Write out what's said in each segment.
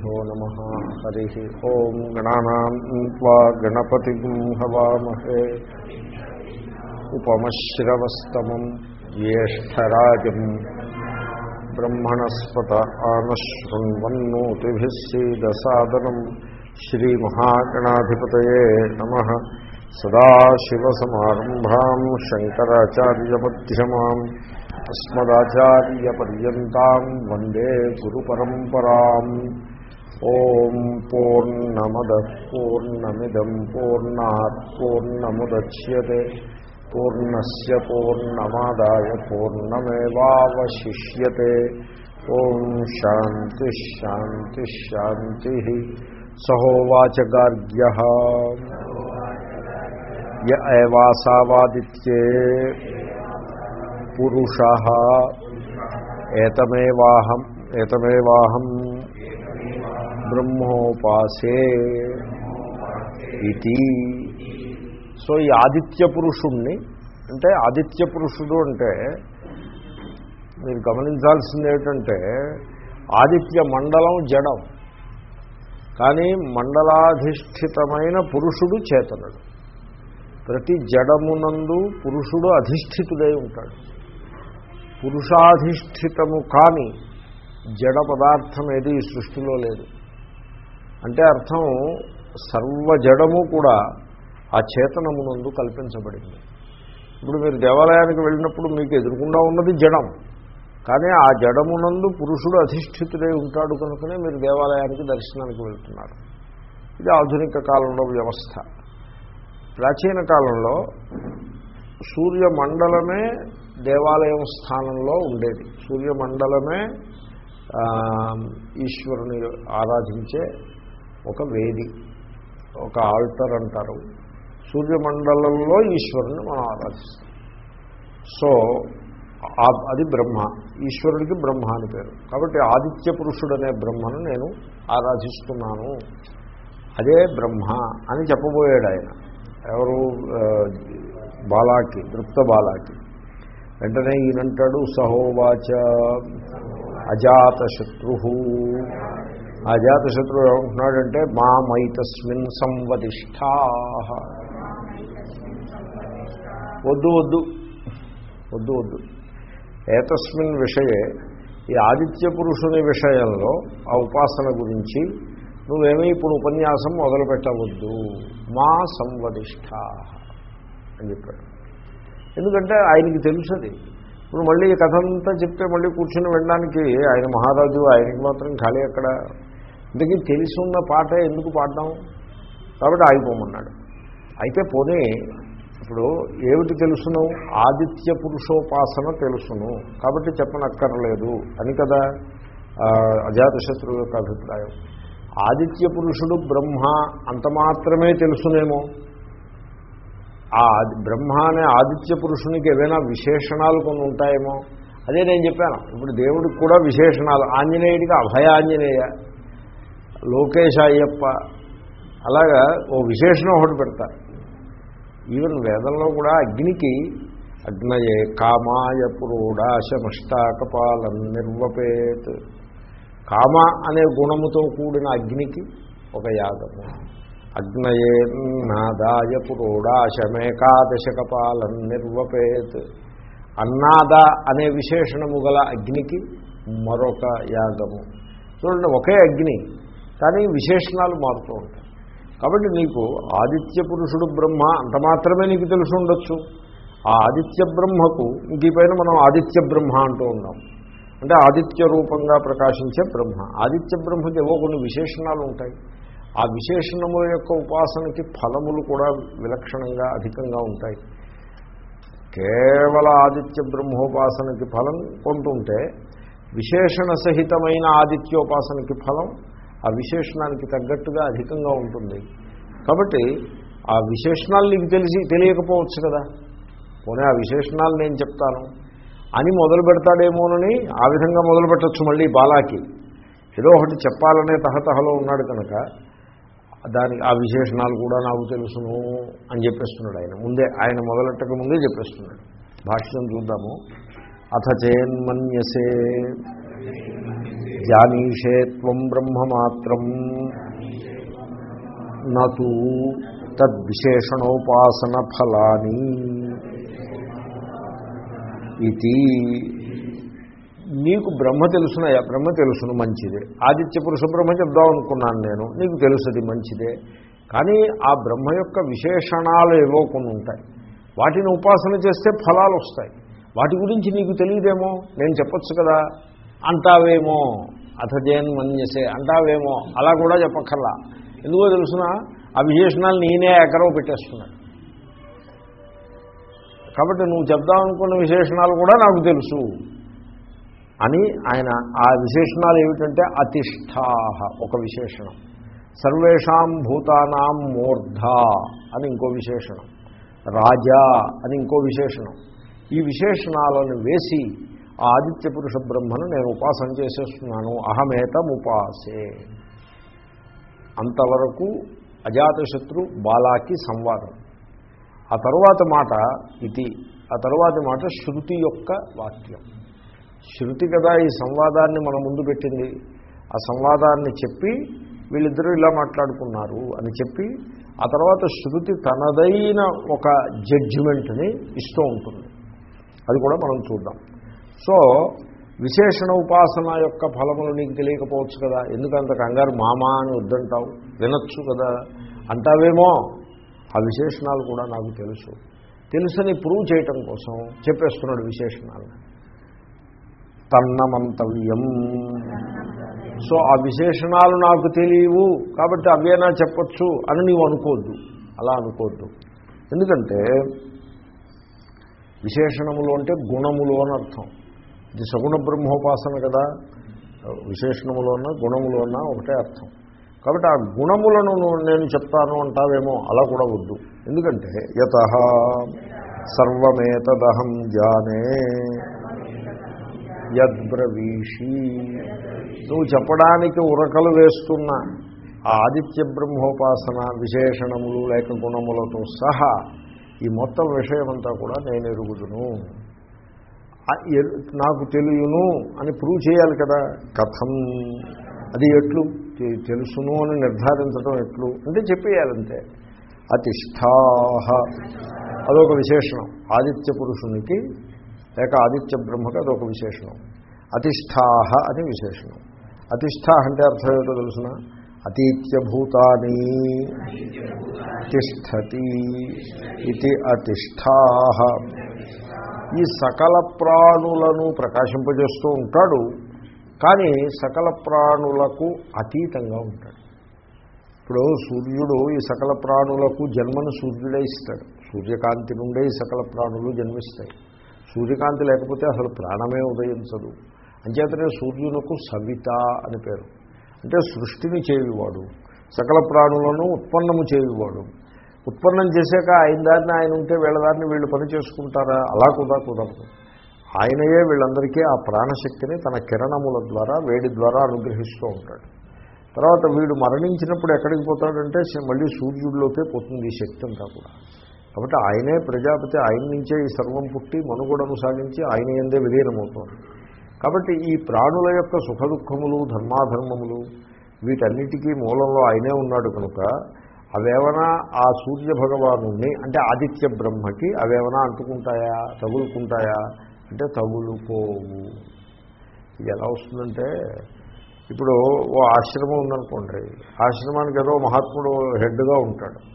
श्रीगुरुभ्यो नमः हरिः ॐ गणानाम् त्वा गणपतिम् हवामहे उपमश्रवस्तमम् ज्येष्ठराजम् ब्रह्मणस्पत आनशृण्वन्नोतिभिः सीदसादनम् श्रीमहागणाधिपतये नमः सदाशिवसमारम्भाम् शङ्कराचार्यमध्यमाम् अस्मदाचार्यपर्यन्ताम् वन्दे गुरुपरम्पराम् ఓం పూర్ణమద పూర్ణమిదం పూర్ణాత్ పూర్ణముద్య పూర్ణస్ పూర్ణమాదాయ పూర్ణమేవాశిష్యే ఓం శాంతిశాంతిశాంతి సహోవాచగార్గ్య. యవాసావాదిత్యే పురుష. ఏతమేవాహం ఏతమేవాహం బ్రహ్మోపాసే ఇది. సో ఈ ఆదిత్య పురుషుణ్ణి అంటే ఆదిత్య పురుషుడు అంటే మీరు గమనించాల్సింది ఏమిటంటే ఆదిత్య మండలం జడం కానీ మండలాధిష్ఠితమైన పురుషుడు చేతనుడు. ప్రతి జడమునందు పురుషుడు అధిష్ఠితుడై ఉంటాడు. పురుషాధిష్ఠితము కాని జడ పదార్థం ఏది ఈ సృష్టిలో లేదు. అంటే అర్థం సర్వ జడము కూడా ఆ చేతనమునందు కల్పించబడింది. ఇప్పుడు మీరు దేవాలయానికి వెళ్ళినప్పుడు మీకు ఎదురుకుండా ఉన్నది జడం. కానీ ఆ జడమునందు పురుషుడు అధిష్ఠితుడై ఉంటాడు కనుకనే మీరు దేవాలయానికి దర్శనానికి వెళ్తున్నారు. ఇది ఆధునిక కాలంలో వ్యవస్థ. ప్రాచీన కాలంలో సూర్యమండలమే దేవాలయం స్థానంలో ఉండేది. సూర్యమండలమే ఈశ్వరుని ఆరాధించే ఒక వేది ఒక ఆల్టర్ అంటారు. సూర్యమండలంలో ఈశ్వరుని మనం ఆరాధిస్తాం. సో అది బ్రహ్మ. ఈశ్వరుడికి బ్రహ్మ అని పేరు. కాబట్టి ఆదిత్య పురుషుడు అనే బ్రహ్మను నేను ఆరాధిస్తున్నాను. అదే బ్రహ్మ అని చెప్పబోయాడు ఆయన. ఎవరు? బాలాకి దృప్త బాలాకి. వెంటనే ఈయనంటాడు సహోవాచ అజాతశత్రు ఆ అజాతశత్రువు ఏమంటున్నాడంటే మా మైతస్మిన్ సంవదిష్టా వద్దు వద్దు. వద్దు వద్దు. ఏతస్మిన్ విషయే ఈ ఆదిత్య పురుషుని విషయంలో ఆ ఉపాసన గురించి నువ్వేమీ ఇప్పుడు ఉపన్యాసం మొదలు పెట్టవద్దు మా సంవదిష్ట అని చెప్పాడు. ఎందుకంటే ఆయనకి తెలుసది. ఇప్పుడు మళ్ళీ కథ అంతా చెప్తే మళ్ళీ కూర్చుని వినడానికి ఆయన మహారాజు ఆయనకి మాత్రం ఖాళీ అక్కడ ఇంతకీ తెలిసి ఉన్న పాట ఎందుకు పాడడం కాబట్టి ఆగిపోమన్నాడు. అయితే పోనీ ఇప్పుడు ఏమిటి తెలుసును? ఆదిత్య పురుషోపాసన తెలుసును. కాబట్టి చెప్పనక్కర్లేదు. అని కదా అజాతశత్రువు యొక్క అభిప్రాయం. ఆదిత్య పురుషుడు బ్రహ్మ అంత మాత్రమే తెలుసునేమో. ఆ బ్రహ్మ అనే ఆదిత్య పురుషునికి ఏదైనా విశేషణాలు కొన్ని ఉంటాయేమో. అదే నేను చెప్పాను. ఇప్పుడు దేవుడికి కూడా విశేషణాలు. ఆంజనేయుడికి అభయ ఆంజనేయ లోకేష్ అయ్యప్ప. అలాగా ఓ విశేషణం ఒకటి పెడతారు ఈవెన్ వేదంలో కూడా అగ్నికి అగ్నయే కామాయ పురోడాశమష్టాకపాలం నిర్వపేత్. కామ అనే గుణముతో కూడిన అగ్నికి ఒక యాగము. అగ్నయే నాదాయ పురోడాశమేకాదశకపాలం నిర్వపేత్. అన్నాద అనే విశేషణము గల అగ్నికి మరొక యాగము. చూడండి ఒకే అగ్ని. కానీ విశేషణాలు మారుతూ ఉంటాయి. కాబట్టి నీకు ఆదిత్య పురుషుడు బ్రహ్మ అంత మాత్రమే నీకు తెలిసి ఉండొచ్చు. ఆ ఆదిత్య బ్రహ్మకు ఇంక పైన మనం ఆదిత్య బ్రహ్మ అంటూ ఉన్నాం. అంటే ఆదిత్య రూపంగా ప్రకాశించే బ్రహ్మ. ఆదిత్య బ్రహ్మకి ఏవో కొన్ని విశేషణాలు ఉంటాయి. ఆ విశేషణముల యొక్క ఉపాసనకి ఫలములు కూడా విలక్షణంగా అధికంగా ఉంటాయి. కేవల ఆదిత్య బ్రహ్మోపాసనకి ఫలం కొంటుంటే విశేషణ సహితమైన ఆదిత్యోపాసనకి ఫలం ఆ విశేషణానికి తగ్గట్టుగా అధికంగా ఉంటుంది. కాబట్టి ఆ విశేషణాలు నీకు తెలిసి తెలియకపోవచ్చు కదా. పోనీ ఆ విశేషణాలు నేను చెప్తాను. అని మొదలు పెడతాడేమోనని ఆ విధంగా మొదలు పెట్టచ్చు మళ్ళీ బాలాకి. ఏదో ఒకటి చెప్పాలనే తహతహలో ఉన్నాడు కనుక దానికి ఆ విశేషణాలు కూడా నాకు తెలుసును అని చెప్పేస్తున్నాడు ఆయన. ముందే ఆయన మొదలెట్టక ముందే చెప్పేస్తున్నాడు. భాష్యం చూద్దాము. అథ చేన్మన్యసే జానీషే త్వం బ్రహ్మమాత్రం. నూ తద్విశేషణోపాసన ఫలాని ఇది నీకు బ్రహ్మ తెలుసునయా? బ్రహ్మ తెలుసును మంచిదే. ఆదిత్య పురుష బ్రహ్మ చెప్దాం అనుకున్నాను నేను. నీకు తెలుసుది మంచిదే. కానీ ఆ బ్రహ్మ యొక్క విశేషణాలు ఏవో కొన్ని ఉంటాయి. వాటిని ఉపాసన చేస్తే ఫలాలు వస్తాయి వాటి గురించి నీకు తెలియదేమో? నేను చెప్పొచ్చు కదా? అంటావేమో అథజేన్ మన్యసే అంటావేమో అలా కూడా చెప్పక్కర్లా. ఎందుకో తెలుసిన ఆ విశేషణాలు నేనే ఎకరవ పెట్టేస్తున్నాడు కాబట్టి నువ్వు చెప్దామనుకున్న విశేషణాలు కూడా నాకు తెలుసు అని ఆయన ఆ విశేషణాలు ఏమిటంటే అతిష్టాహ ఒక విశేషణం. సర్వేషాం భూతానాం మూర్ధ అని ఇంకో విశేషణం. రాజా అని ఇంకో విశేషణం. ఈ విశేషణాలను వేసి ఆ ఆదిత్య పురుష బ్రహ్మను నేను ఉపాసన చేసేస్తున్నాను. అహమేతం ఉపాసే. అంతవరకు అజాతశత్రు బాలాకి సంవాదం. ఆ తరువాత మాట ఇది. ఆ తరువాతి మాట శృతి యొక్క వాక్యం. శృతి కదా ఈ సంవాదాన్ని మన ముందు పెట్టింది. ఆ సంవాదాన్ని చెప్పి వీళ్ళిద్దరూ ఇలా మాట్లాడుకున్నారు అని చెప్పి ఆ తర్వాత శృతి తనదైన ఒక జడ్జిమెంట్ని ఇస్తూ ఉంటుంది. అది కూడా మనం చూద్దాం. సో విశేషణ ఉపాసన యొక్క ఫలములు నీకు తెలియకపోవచ్చు కదా. ఎందుకంత కంగారు? మామా అని వద్దంటావు. వినొచ్చు కదా. అంటావేమో? ఆ విశేషణాలు కూడా నాకు తెలుసు. తెలుసని ప్రూవ్ చేయటం కోసం చెప్పేస్తున్నాడు విశేషణాలు. తన్నమంతవ్యం. సో ఆ విశేషణాలు నాకు తెలియవు. కాబట్టి అవేనా చెప్పచ్చు అని నీవు అనుకోద్దు. అలా అనుకోద్దు. ఎందుకంటే విశేషణములు అంటే గుణములు అని అర్థం. ఇది సగుణ బ్రహ్మోపాసన కదా. విశేషణములోన గుణములోన ఒకటే అర్థం. కాబట్టి ఆ గుణములను నేను చెప్తాను అంటావేమో అలా కూడా వద్దు. ఎందుకంటే యత సర్వమేతదహం జానే యద్బ్రవీషి. నువ్వు చెప్పడానికి ఉరకలు వేస్తున్న. ఆ ఆదిత్య బ్రహ్మోపాసన విశేషణములు లేక గుణములతో సహా ఈ మొత్తం విషయమంతా కూడా నేను ఎరుగుదును. నాకు తెలియను అని ప్రూవ్ చేయాలి కదా. కథం అది ఎట్లు? తెలుసును అని నిర్ధారించడం ఎట్లు? అంటే చెప్పేయాలంతే. అతిష్టాహ. అదొక విశేషణం. ఆదిత్య పురుషునికి లేక ఆదిత్య బ్రహ్మకి అదొక విశేషణం. అతిష్టాహ అని విశేషణం. అతిష్టాహ అంటే అర్థం ఏమిటో తెలుసిన? అతీత్యభూతాని తిష్టతి ఇది అతిష్టా. ఈ సకల ప్రాణులను ప్రకాశింపజేస్తూ ఉంటాడు కానీ సకల ప్రాణులకు అతీతంగా ఉంటాడు. ఇప్పుడు సూర్యుడు ఈ సకల ప్రాణులకు జన్మను సూర్యుడే ఇస్తాడు. సూర్యకాంతి నుండే ఈ సకల ప్రాణులు జన్మిస్తాయి. సూర్యకాంతి లేకపోతే అసలు ప్రాణమే ఉదయించదు. అంచేతనే సూర్యునకు సవిత అని పేరు. అంటే సృష్టిని చేయువాడు సకల ప్రాణులను ఉత్పన్నము చేయువాడు. ఉత్పన్నం చేశాక ఆయన దారిని ఆయన ఉంటే వీళ్ళ దారిని వీళ్ళు పని చేసుకుంటారా? అలా కూడా కుదరదు. ఆయనయే వీళ్ళందరికీ ఆ ప్రాణశక్తిని తన కిరణముల ద్వారా వేడి ద్వారా అనుగ్రహిస్తూ ఉంటాడు. తర్వాత వీడు మరణించినప్పుడు ఎక్కడికి పోతాడంటే మళ్ళీ సూర్యుడిలోకే పోతుంది ఈ శక్తి అంతా కూడా. కాబట్టి ఆయనే ప్రజాపతి ఆయన నుంచే ఈ సర్వం పుట్టి మనుగడను సాగించి ఆయన ఎందే విలీనమవుతాడు. కాబట్టి ఈ ప్రాణుల యొక్క సుఖదుఖములు ధర్మాధర్మములు వీటన్నిటికీ మూలంలో ఆయనే ఉన్నాడు కనుక అవేవనా ఆ సూర్య భగవాను అంటే ఆదిత్య బ్రహ్మకి అవేవనా అంటుకుంటాయా? తగులుకుంటాయా? అంటే తగులుకోవు. ఇది ఎలా వస్తుందంటే ఇప్పుడు ఓ ఆశ్రమం ఉందనుకోండి ఆశ్రమానికి ఏదో మహాత్ముడు హెడ్గా ఉంటాడు.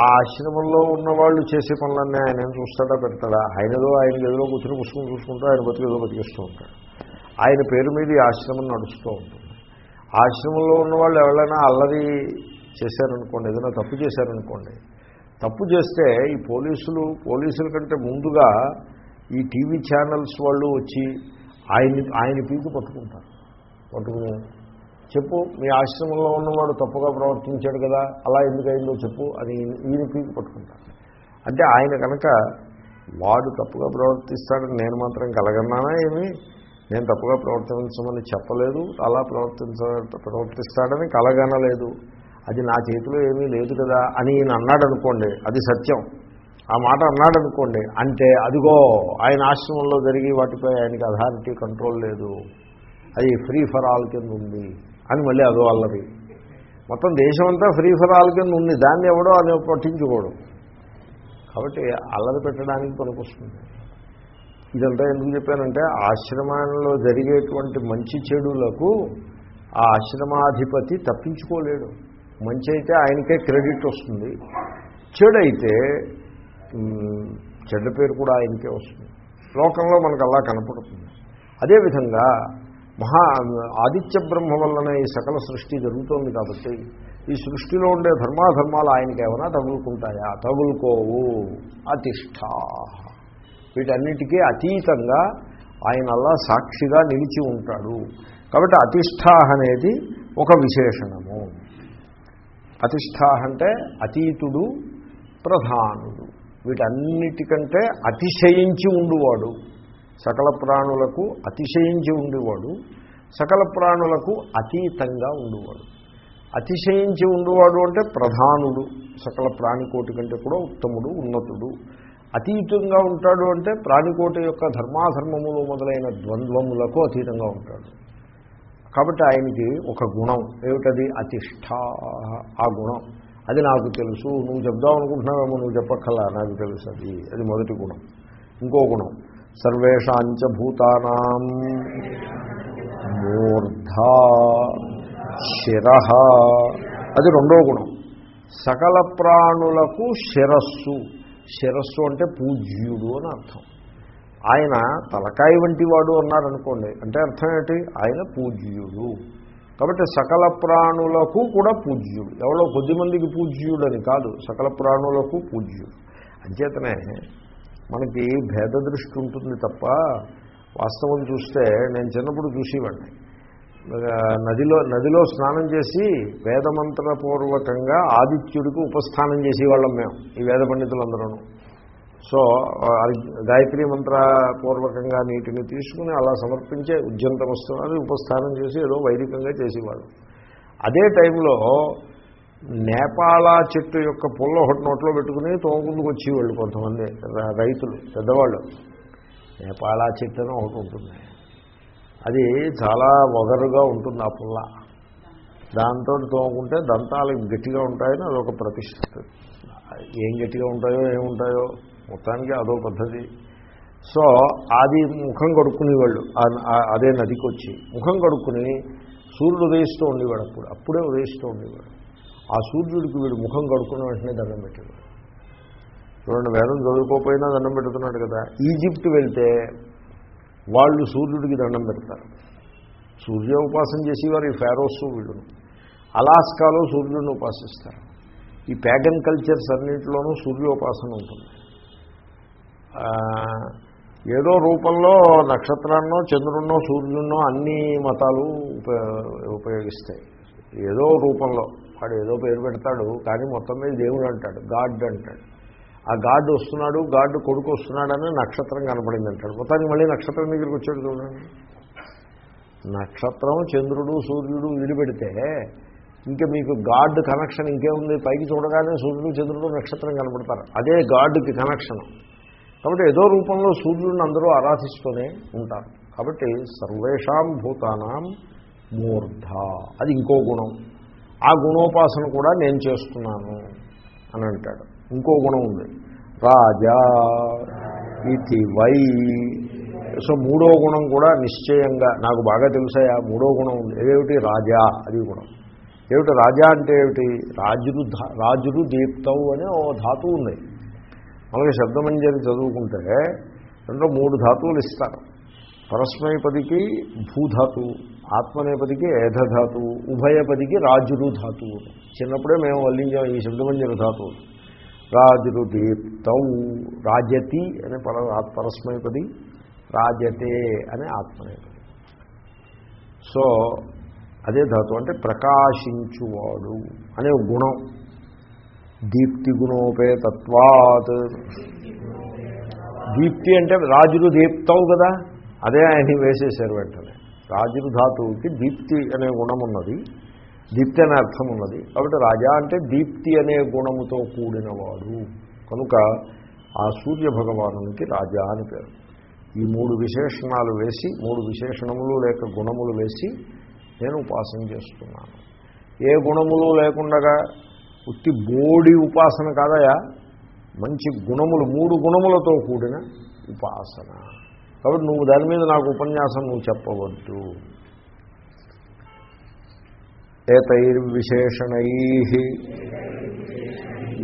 ఆ ఆశ్రమంలో ఉన్నవాళ్ళు చేసే పనులన్నీ ఆయన ఏం చూస్తాడా పెడతాడా? ఆయనదో ఆయన గదిలో కూర్చుని పుస్తకం చూసుకుంటూ ఆయన బతికేదో బతికిస్తూ ఉంటాడు. ఆయన పేరు మీద ఈ ఆశ్రమం నడుస్తూ ఉంటుంది. ఆశ్రమంలో ఉన్నవాళ్ళు ఎవరైనా అల్లరి చేశారనుకోండి ఏదైనా తప్పు చేశారనుకోండి తప్పు చేస్తే ఈ పోలీసులు పోలీసుల కంటే ముందుగా ఈ టీవీ ఛానల్స్ వాళ్ళు వచ్చి ఆయన ఆయన పీకు పట్టుకుంటారు. పట్టుకుని చెప్పు మీ ఆశ్రమంలో ఉన్నవాడు తప్పుగా ప్రవర్తించాడు కదా అలా ఎందుకైందో చెప్పు అని ఈయన పీకి పట్టుకుంటాడు అంటే ఆయన కనుక వాడు తప్పుగా ప్రవర్తిస్తాడని నేను మాత్రం కలగన్నానా ఏమి? నేను తప్పుగా ప్రవర్తించమని చెప్పలేదు అలా ప్రవర్తించ ప్రవర్తిస్తాడని కలగనలేదు. అది నా చేతిలో ఏమీ లేదు కదా అని ఈయన అన్నాడు అనుకోండి అది సత్యం. ఆ మాట అన్నాడు అనుకోండి అంటే అదిగో ఆయన ఆశ్రమంలో జరిగి వాటిపై ఆయనకి అథారిటీ కంట్రోల్ లేదు. అది ఫ్రీ ఫర్ ఆల్ కింద ఉంది. అని మళ్ళీ అదో అల్లరి మొత్తం దేశం అంతా ఫ్రీ ఫర్ ఆల్ కింద ఉంది. దాన్ని ఎవడో అని పట్టించుకోడు. కాబట్టి అల్లరి పెట్టడానికి పనికొస్తుంది. ఇదంతా ఎందుకు చెప్పానంటే ఆశ్రమంలో జరిగేటువంటి మంచి చెడులకు ఆ ఆశ్రమాధిపతి తప్పించుకోలేడు. మంచి అయితే ఆయనకే క్రెడిట్ వస్తుంది. చెడు అయితే చెడ్డ పేరు కూడా ఆయనకే వస్తుంది. లోకంలో మనకు అలా కనపడుతుంది. అదేవిధంగా మహా ఆదిత్య బ్రహ్మ వల్లనే ఈ సకల సృష్టి జరుగుతోంది కాబట్టి ఈ సృష్టిలో ఉండే ధర్మాధర్మాలు ఆయనకి ఏమైనా తగులుకుంటాయా? తగులుకోవు. అతిష్ట. వీటన్నిటికీ అతీతంగా ఆయన అలా సాక్షిగా నిలిచి ఉంటాడు. కాబట్టి అతిష్ట అనేది ఒక విశేషణము. అతిష్ట అంటే అతీతుడు ప్రధానుడు. వీటన్నిటికంటే అతిశయించి ఉండువాడు. సకల ప్రాణులకు అతిశయించి ఉండేవాడు సకల ప్రాణులకు అతీతంగా ఉండేవాడు. అతిశయించి ఉండేవాడు అంటే ప్రధానుడు సకల ప్రాణికోటి కంటే కూడా ఉత్తముడు ఉన్నతుడు. అతీతంగా ఉంటాడు అంటే ప్రాణికోటి యొక్క ధర్మాధర్మములు మొదలైన ద్వంద్వములకు అతీతంగా ఉంటాడు. కాబట్టి ఆయనకి ఒక గుణం ఏమిటది? అతిష్ట ఆ గుణం. అది నాకు తెలుసు నువ్వు చెప్దాం అనుకుంటున్నావేమో నువ్వు చెప్పక్కలా నాకు తెలుసు అది. అది మొదటి గుణం. ఇంకో గుణం సర్వేషాంచ భూతానా. మూర్ధ శిర అది రెండో గుణం. సకల ప్రాణులకు శిరస్సు. శిరస్సు అంటే పూజ్యుడు అని అర్థం. ఆయన తలకాయ వంటి వాడు అన్నారనుకోండి. అంటే అర్థం ఏంటి? ఆయన పూజ్యుడు. కాబట్టి సకల ప్రాణులకు కూడా పూజ్యుడు. ఎవరో కొద్దిమందికి పూజ్యుడు అని కాదు. సకల ప్రాణులకు పూజ్యుడు. అంచేతనే మనకి భేద దృష్టి ఉంటుంది తప్ప వాస్తవం చూస్తే నేను చిన్నప్పుడు చూసేవాడిని. నదిలో నదిలో స్నానం చేసి వేదమంత్రపూర్వకంగా ఆదిత్యుడికి ఉపస్థానం చేసేవాళ్ళం మేము ఈ వేద పండితులందరూ సో గాయత్రీ గాయత్రి మంత్ర పూర్వకంగా నీటిని తీసుకుని అలా సమర్పించే ఉద్యంతం వస్తున్నది ఉపస్థానం చేసి ఏదో వైదికంగా చేసేవాళ్ళు. అదే టైంలో నేపాల చెట్టు యొక్క పుల్ల ఒకటి నోట్లో పెట్టుకుని తోముకుందుకు వచ్చేవాళ్ళు కొంతమంది రైతులు పెద్దవాళ్ళు. నేపాల చెట్టు అని ఒకటి ఉంటుంది. అది చాలా వగరుగా ఉంటుంది ఆ పుల్ల. దాంతో తోముకుంటే దంతాలు గట్టిగా ఉంటాయని అదొక ప్రతిష్ట. ఏం గట్టిగా ఉంటాయో ఏముంటాయో మొత్తానికి అదో పద్ధతి. సో అది ముఖం కడుక్కునేవాళ్ళు అదే నదికి వచ్చి ముఖం కడుక్కుని సూర్యుడు ఉదయిస్తూ ఉండేవాడు అప్పుడు. అప్పుడే ఉదయిస్తూ ఉండేవాడు. ఆ సూర్యుడికి వీడు ముఖం కడుక్కున్న వెంటనే దండం పెట్టేవాడు చూడండి వేదం చదువుకోకపోయినా దండం పెడుతున్నాడు కదా. ఈజిప్ట్ వెళ్తే వాళ్ళు సూర్యుడికి దండం పెడతారు. సూర్య ఉపాసన చేసేవారు ఈ ఫారోస్ వీళ్ళును అలాస్కాలో సూర్యుడిని ఉపాసిస్తారు. ఈ ప్యాగన్ కల్చర్స్ అన్నింటిలోనూ సూర్యోపాసన ఉంటుంది. ఏదో రూపంలో నక్షత్రాన్నో చంద్రున్నో సూర్యున్నో అన్ని మతాలు ఉప- ఉపయోగిస్తాయి. ఏదో రూపంలో. వాడు ఏదో పేరు పెడతాడు కానీ మొత్తం మీద దేవుడు అంటాడు గాడ్ అంటాడు. ఆ గాడ్ వస్తున్నాడు గాడ్ కొడుకు వస్తున్నాడని నక్షత్రం కనపడింది అంటాడు. మొత్తానికి మళ్ళీ నక్షత్రం దగ్గరికి వచ్చాడు చూడండి. నక్షత్రం చంద్రుడు సూర్యుడు విడిపెడితే ఇంకా మీకు గాడ్ కనెక్షన్ ఇంకేముంది? పైకి చూడగానే సూర్యుడు చంద్రుడు నక్షత్రం కనపడతారు. అదే గాడ్కి కనెక్షన్. కాబట్టి ఏదో రూపంలో సూర్యుడిని అందరూ ఆరాధిస్తూనే ఉంటారు. కాబట్టి సర్వేషాం భూతానాం మూర్ధ. అది ఇంకో గుణం. ఆ గుణోపాసన కూడా నేను చేస్తున్నాను అని అంటాడు. ఇంకో గుణం ఉంది. రాజా ఇది వై. సో మూడో గుణం కూడా నిశ్చయంగా నాకు బాగా తెలుసాయా? మూడో గుణం ఉంది. ఏమిటి? రాజా అది గుణం. ఏమిటి? రాజా అంటే ఏమిటి? రాజులు రాజులు దీప్తవు అనే ఓ ధాతువు ఉంది. మనకి శబ్దమంజరి చదువుకుంటే రెండు మూడు ధాతువులు ఇస్తారు. పరస్మైపదికి భూధాతు ఆత్మనేపదికి ఏధధాతువు ఉభయపదికి రాజులు ధాతువు చిన్నప్పుడే మేము వల్లించాం ఈ శబ్దమంజరి ధాతువు రాజులు దీప్తౌ రాజతి అనే పర పరస్మైపది రాజతే అనే ఆత్మనేపది. సో అదే ధాతు అంటే ప్రకాశించువాడు అనే గుణం. దీప్తి గుణోపేతత్వాత్ దీప్తి అంటే రాజులు దీప్తావు కదా? అదే ఆయన వేసేశారు వెంటనే. రాజులు ధాతువుకి దీప్తి అనే గుణం ఉన్నది. దీప్తి అనే అర్థం ఉన్నది. కాబట్టి రాజా అంటే దీప్తి అనే గుణముతో కూడినవాడు. కనుక ఆ సూర్య భగవానునికి రాజా అని పేరు. ఈ మూడు విశేషణాలు వేసి మూడు విశేషణములు లేక గుణములు వేసి నేను ఉపాసన చేస్తున్నాను. ఏ గుణములు లేకుండా ఉత్తి బోడి ఉపాసన కాదయా? మంచి గుణములు మూడు గుణములతో కూడిన ఉపాసన. కాబట్టి నువ్వు దాని మీద నాకు ఉపన్యాసం నువ్వు చెప్పవద్దు. ఏతైర్విశేషణై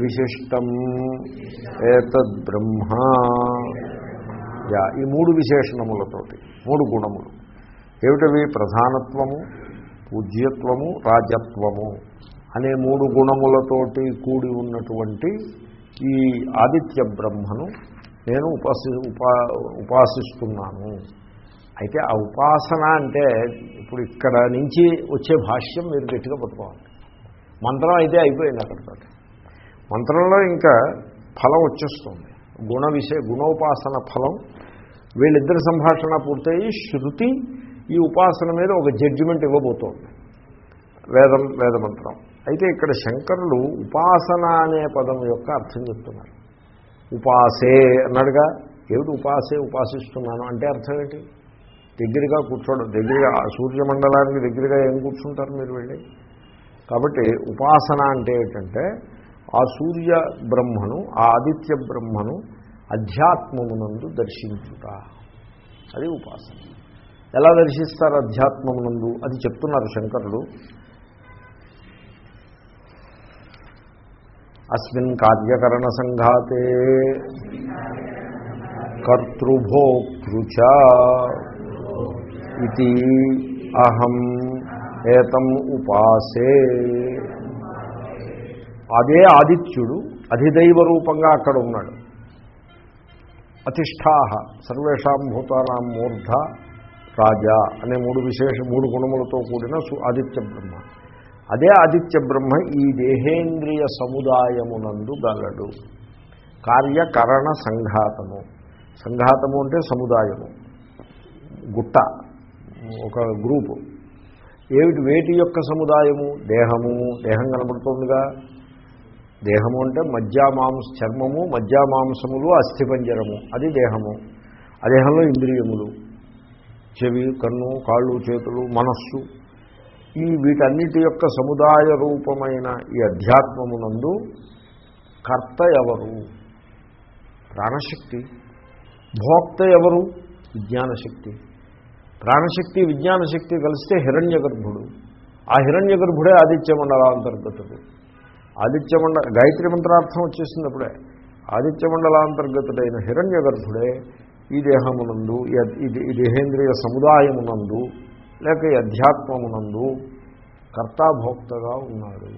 విశిష్టం ఏతద్బ్రహ్మ. యా ఈ మూడు విశేషణములతోటి మూడు గుణములు. ఏమిటవి? ప్రధానత్వము పూజ్యత్వము రాజత్వము అనే మూడు గుణములతోటి కూడి ఉన్నటువంటి ఈ ఆదిత్య బ్రహ్మను నేను ఉపాసి ఉపా ఉపాసిస్తున్నాను. అయితే ఆ ఉపాసన అంటే ఇప్పుడు ఇక్కడ నుంచి వచ్చే భాష్యం మీరు గట్టిగా పట్టుకోవాలి. మంత్రం అయితే అయిపోయింది అక్కడితో మంత్రంలో ఇంకా ఫలం వచ్చేస్తుంది. గుణ విషయ గుణోపాసన ఫలం. వీళ్ళిద్దరి సంభాషణ పూర్తయి శృతి ఈ ఉపాసన మీద ఒక జడ్జిమెంట్ ఇవ్వబోతోంది. వేదం వేదమంత్రం. అయితే ఇక్కడ శంకరులు ఉపాసన అనే పదం యొక్క అర్థం చెప్తున్నారు. ఉపాసే అన్నాడుగా. ఏమిటి ఉపాసే? ఉపాసిస్తున్నాను అంటే అర్థం ఏంటి? దగ్గరగా కూర్చోడం దగ్గరగా ఆ సూర్యమండలానికి దగ్గరగా ఏం కూర్చుంటారు మీరు వెళ్ళి? కాబట్టి ఉపాసన అంటే ఏంటంటే ఆ సూర్య బ్రహ్మను ఆ ఆదిత్య బ్రహ్మను అధ్యాత్మమునందు దర్శించుట. అది ఉపాసన. ఎలా దర్శిస్తారు అధ్యాత్మమునందు? అది చెప్తున్నారు శంకరుడు. అస్మిన్ కార్యకరణ సంఘాతే కర్తృభోక్తృచ ఇది అహం ఏతం ఉపాసే. అదే ఆదిత్యుడు అధిదైవ రూపంగా అక్కడ ఉన్నాడు. అతిష్టాహ సర్వేషాం భూతానాం మూర్ధ రాజా అనే మూడు విశేష మూడు గుణములతో కూడిన ఆదిత్య బ్రహ్మ. అదే ఆదిత్య బ్రహ్మ ఈ దేహేంద్రియ సముదాయమునందు గలడు. కార్యకరణ సంఘాతము. సంఘాతము అంటే సముదాయము. గుట్ట ఒక గ్రూపు. ఏమిటి వేటి యొక్క సముదాయము? దేహము. దేహం కనబడుతుందిగా? దేహము అంటే మజ్జామాంస చర్మము మజ్జామాంసములు అస్థిపంజరము. అది దేహము. ఆ దేహంలో ఇంద్రియములు. చెవి కన్ను కాళ్ళు చేతులు మనస్సు. ఈ వీటన్నిటి యొక్క సముదాయ రూపమైన ఈ అధ్యాత్మమునందు కర్త ఎవరు? ప్రాణశక్తి. భోక్త ఎవరు? విజ్ఞానశక్తి. ప్రాణశక్తి విజ్ఞానశక్తి కలిస్తే హిరణ్య గర్భుడు ఆ హిరణ్య గర్భుడే ఆదిత్య మండలాంతర్గతుడు ఆదిత్య మండ గాయత్రి మంత్రార్థం వచ్చేసినప్పుడే ఆదిత్య మండలాంతర్గతుడైన హిరణ్య గర్భుడే ఈ దేహమునందు ఈ దేహేంద్రియ సముదాయమునందు లేక ఈ అధ్యాత్మమునందు కర్తాభోక్తగా ఉన్నాడు.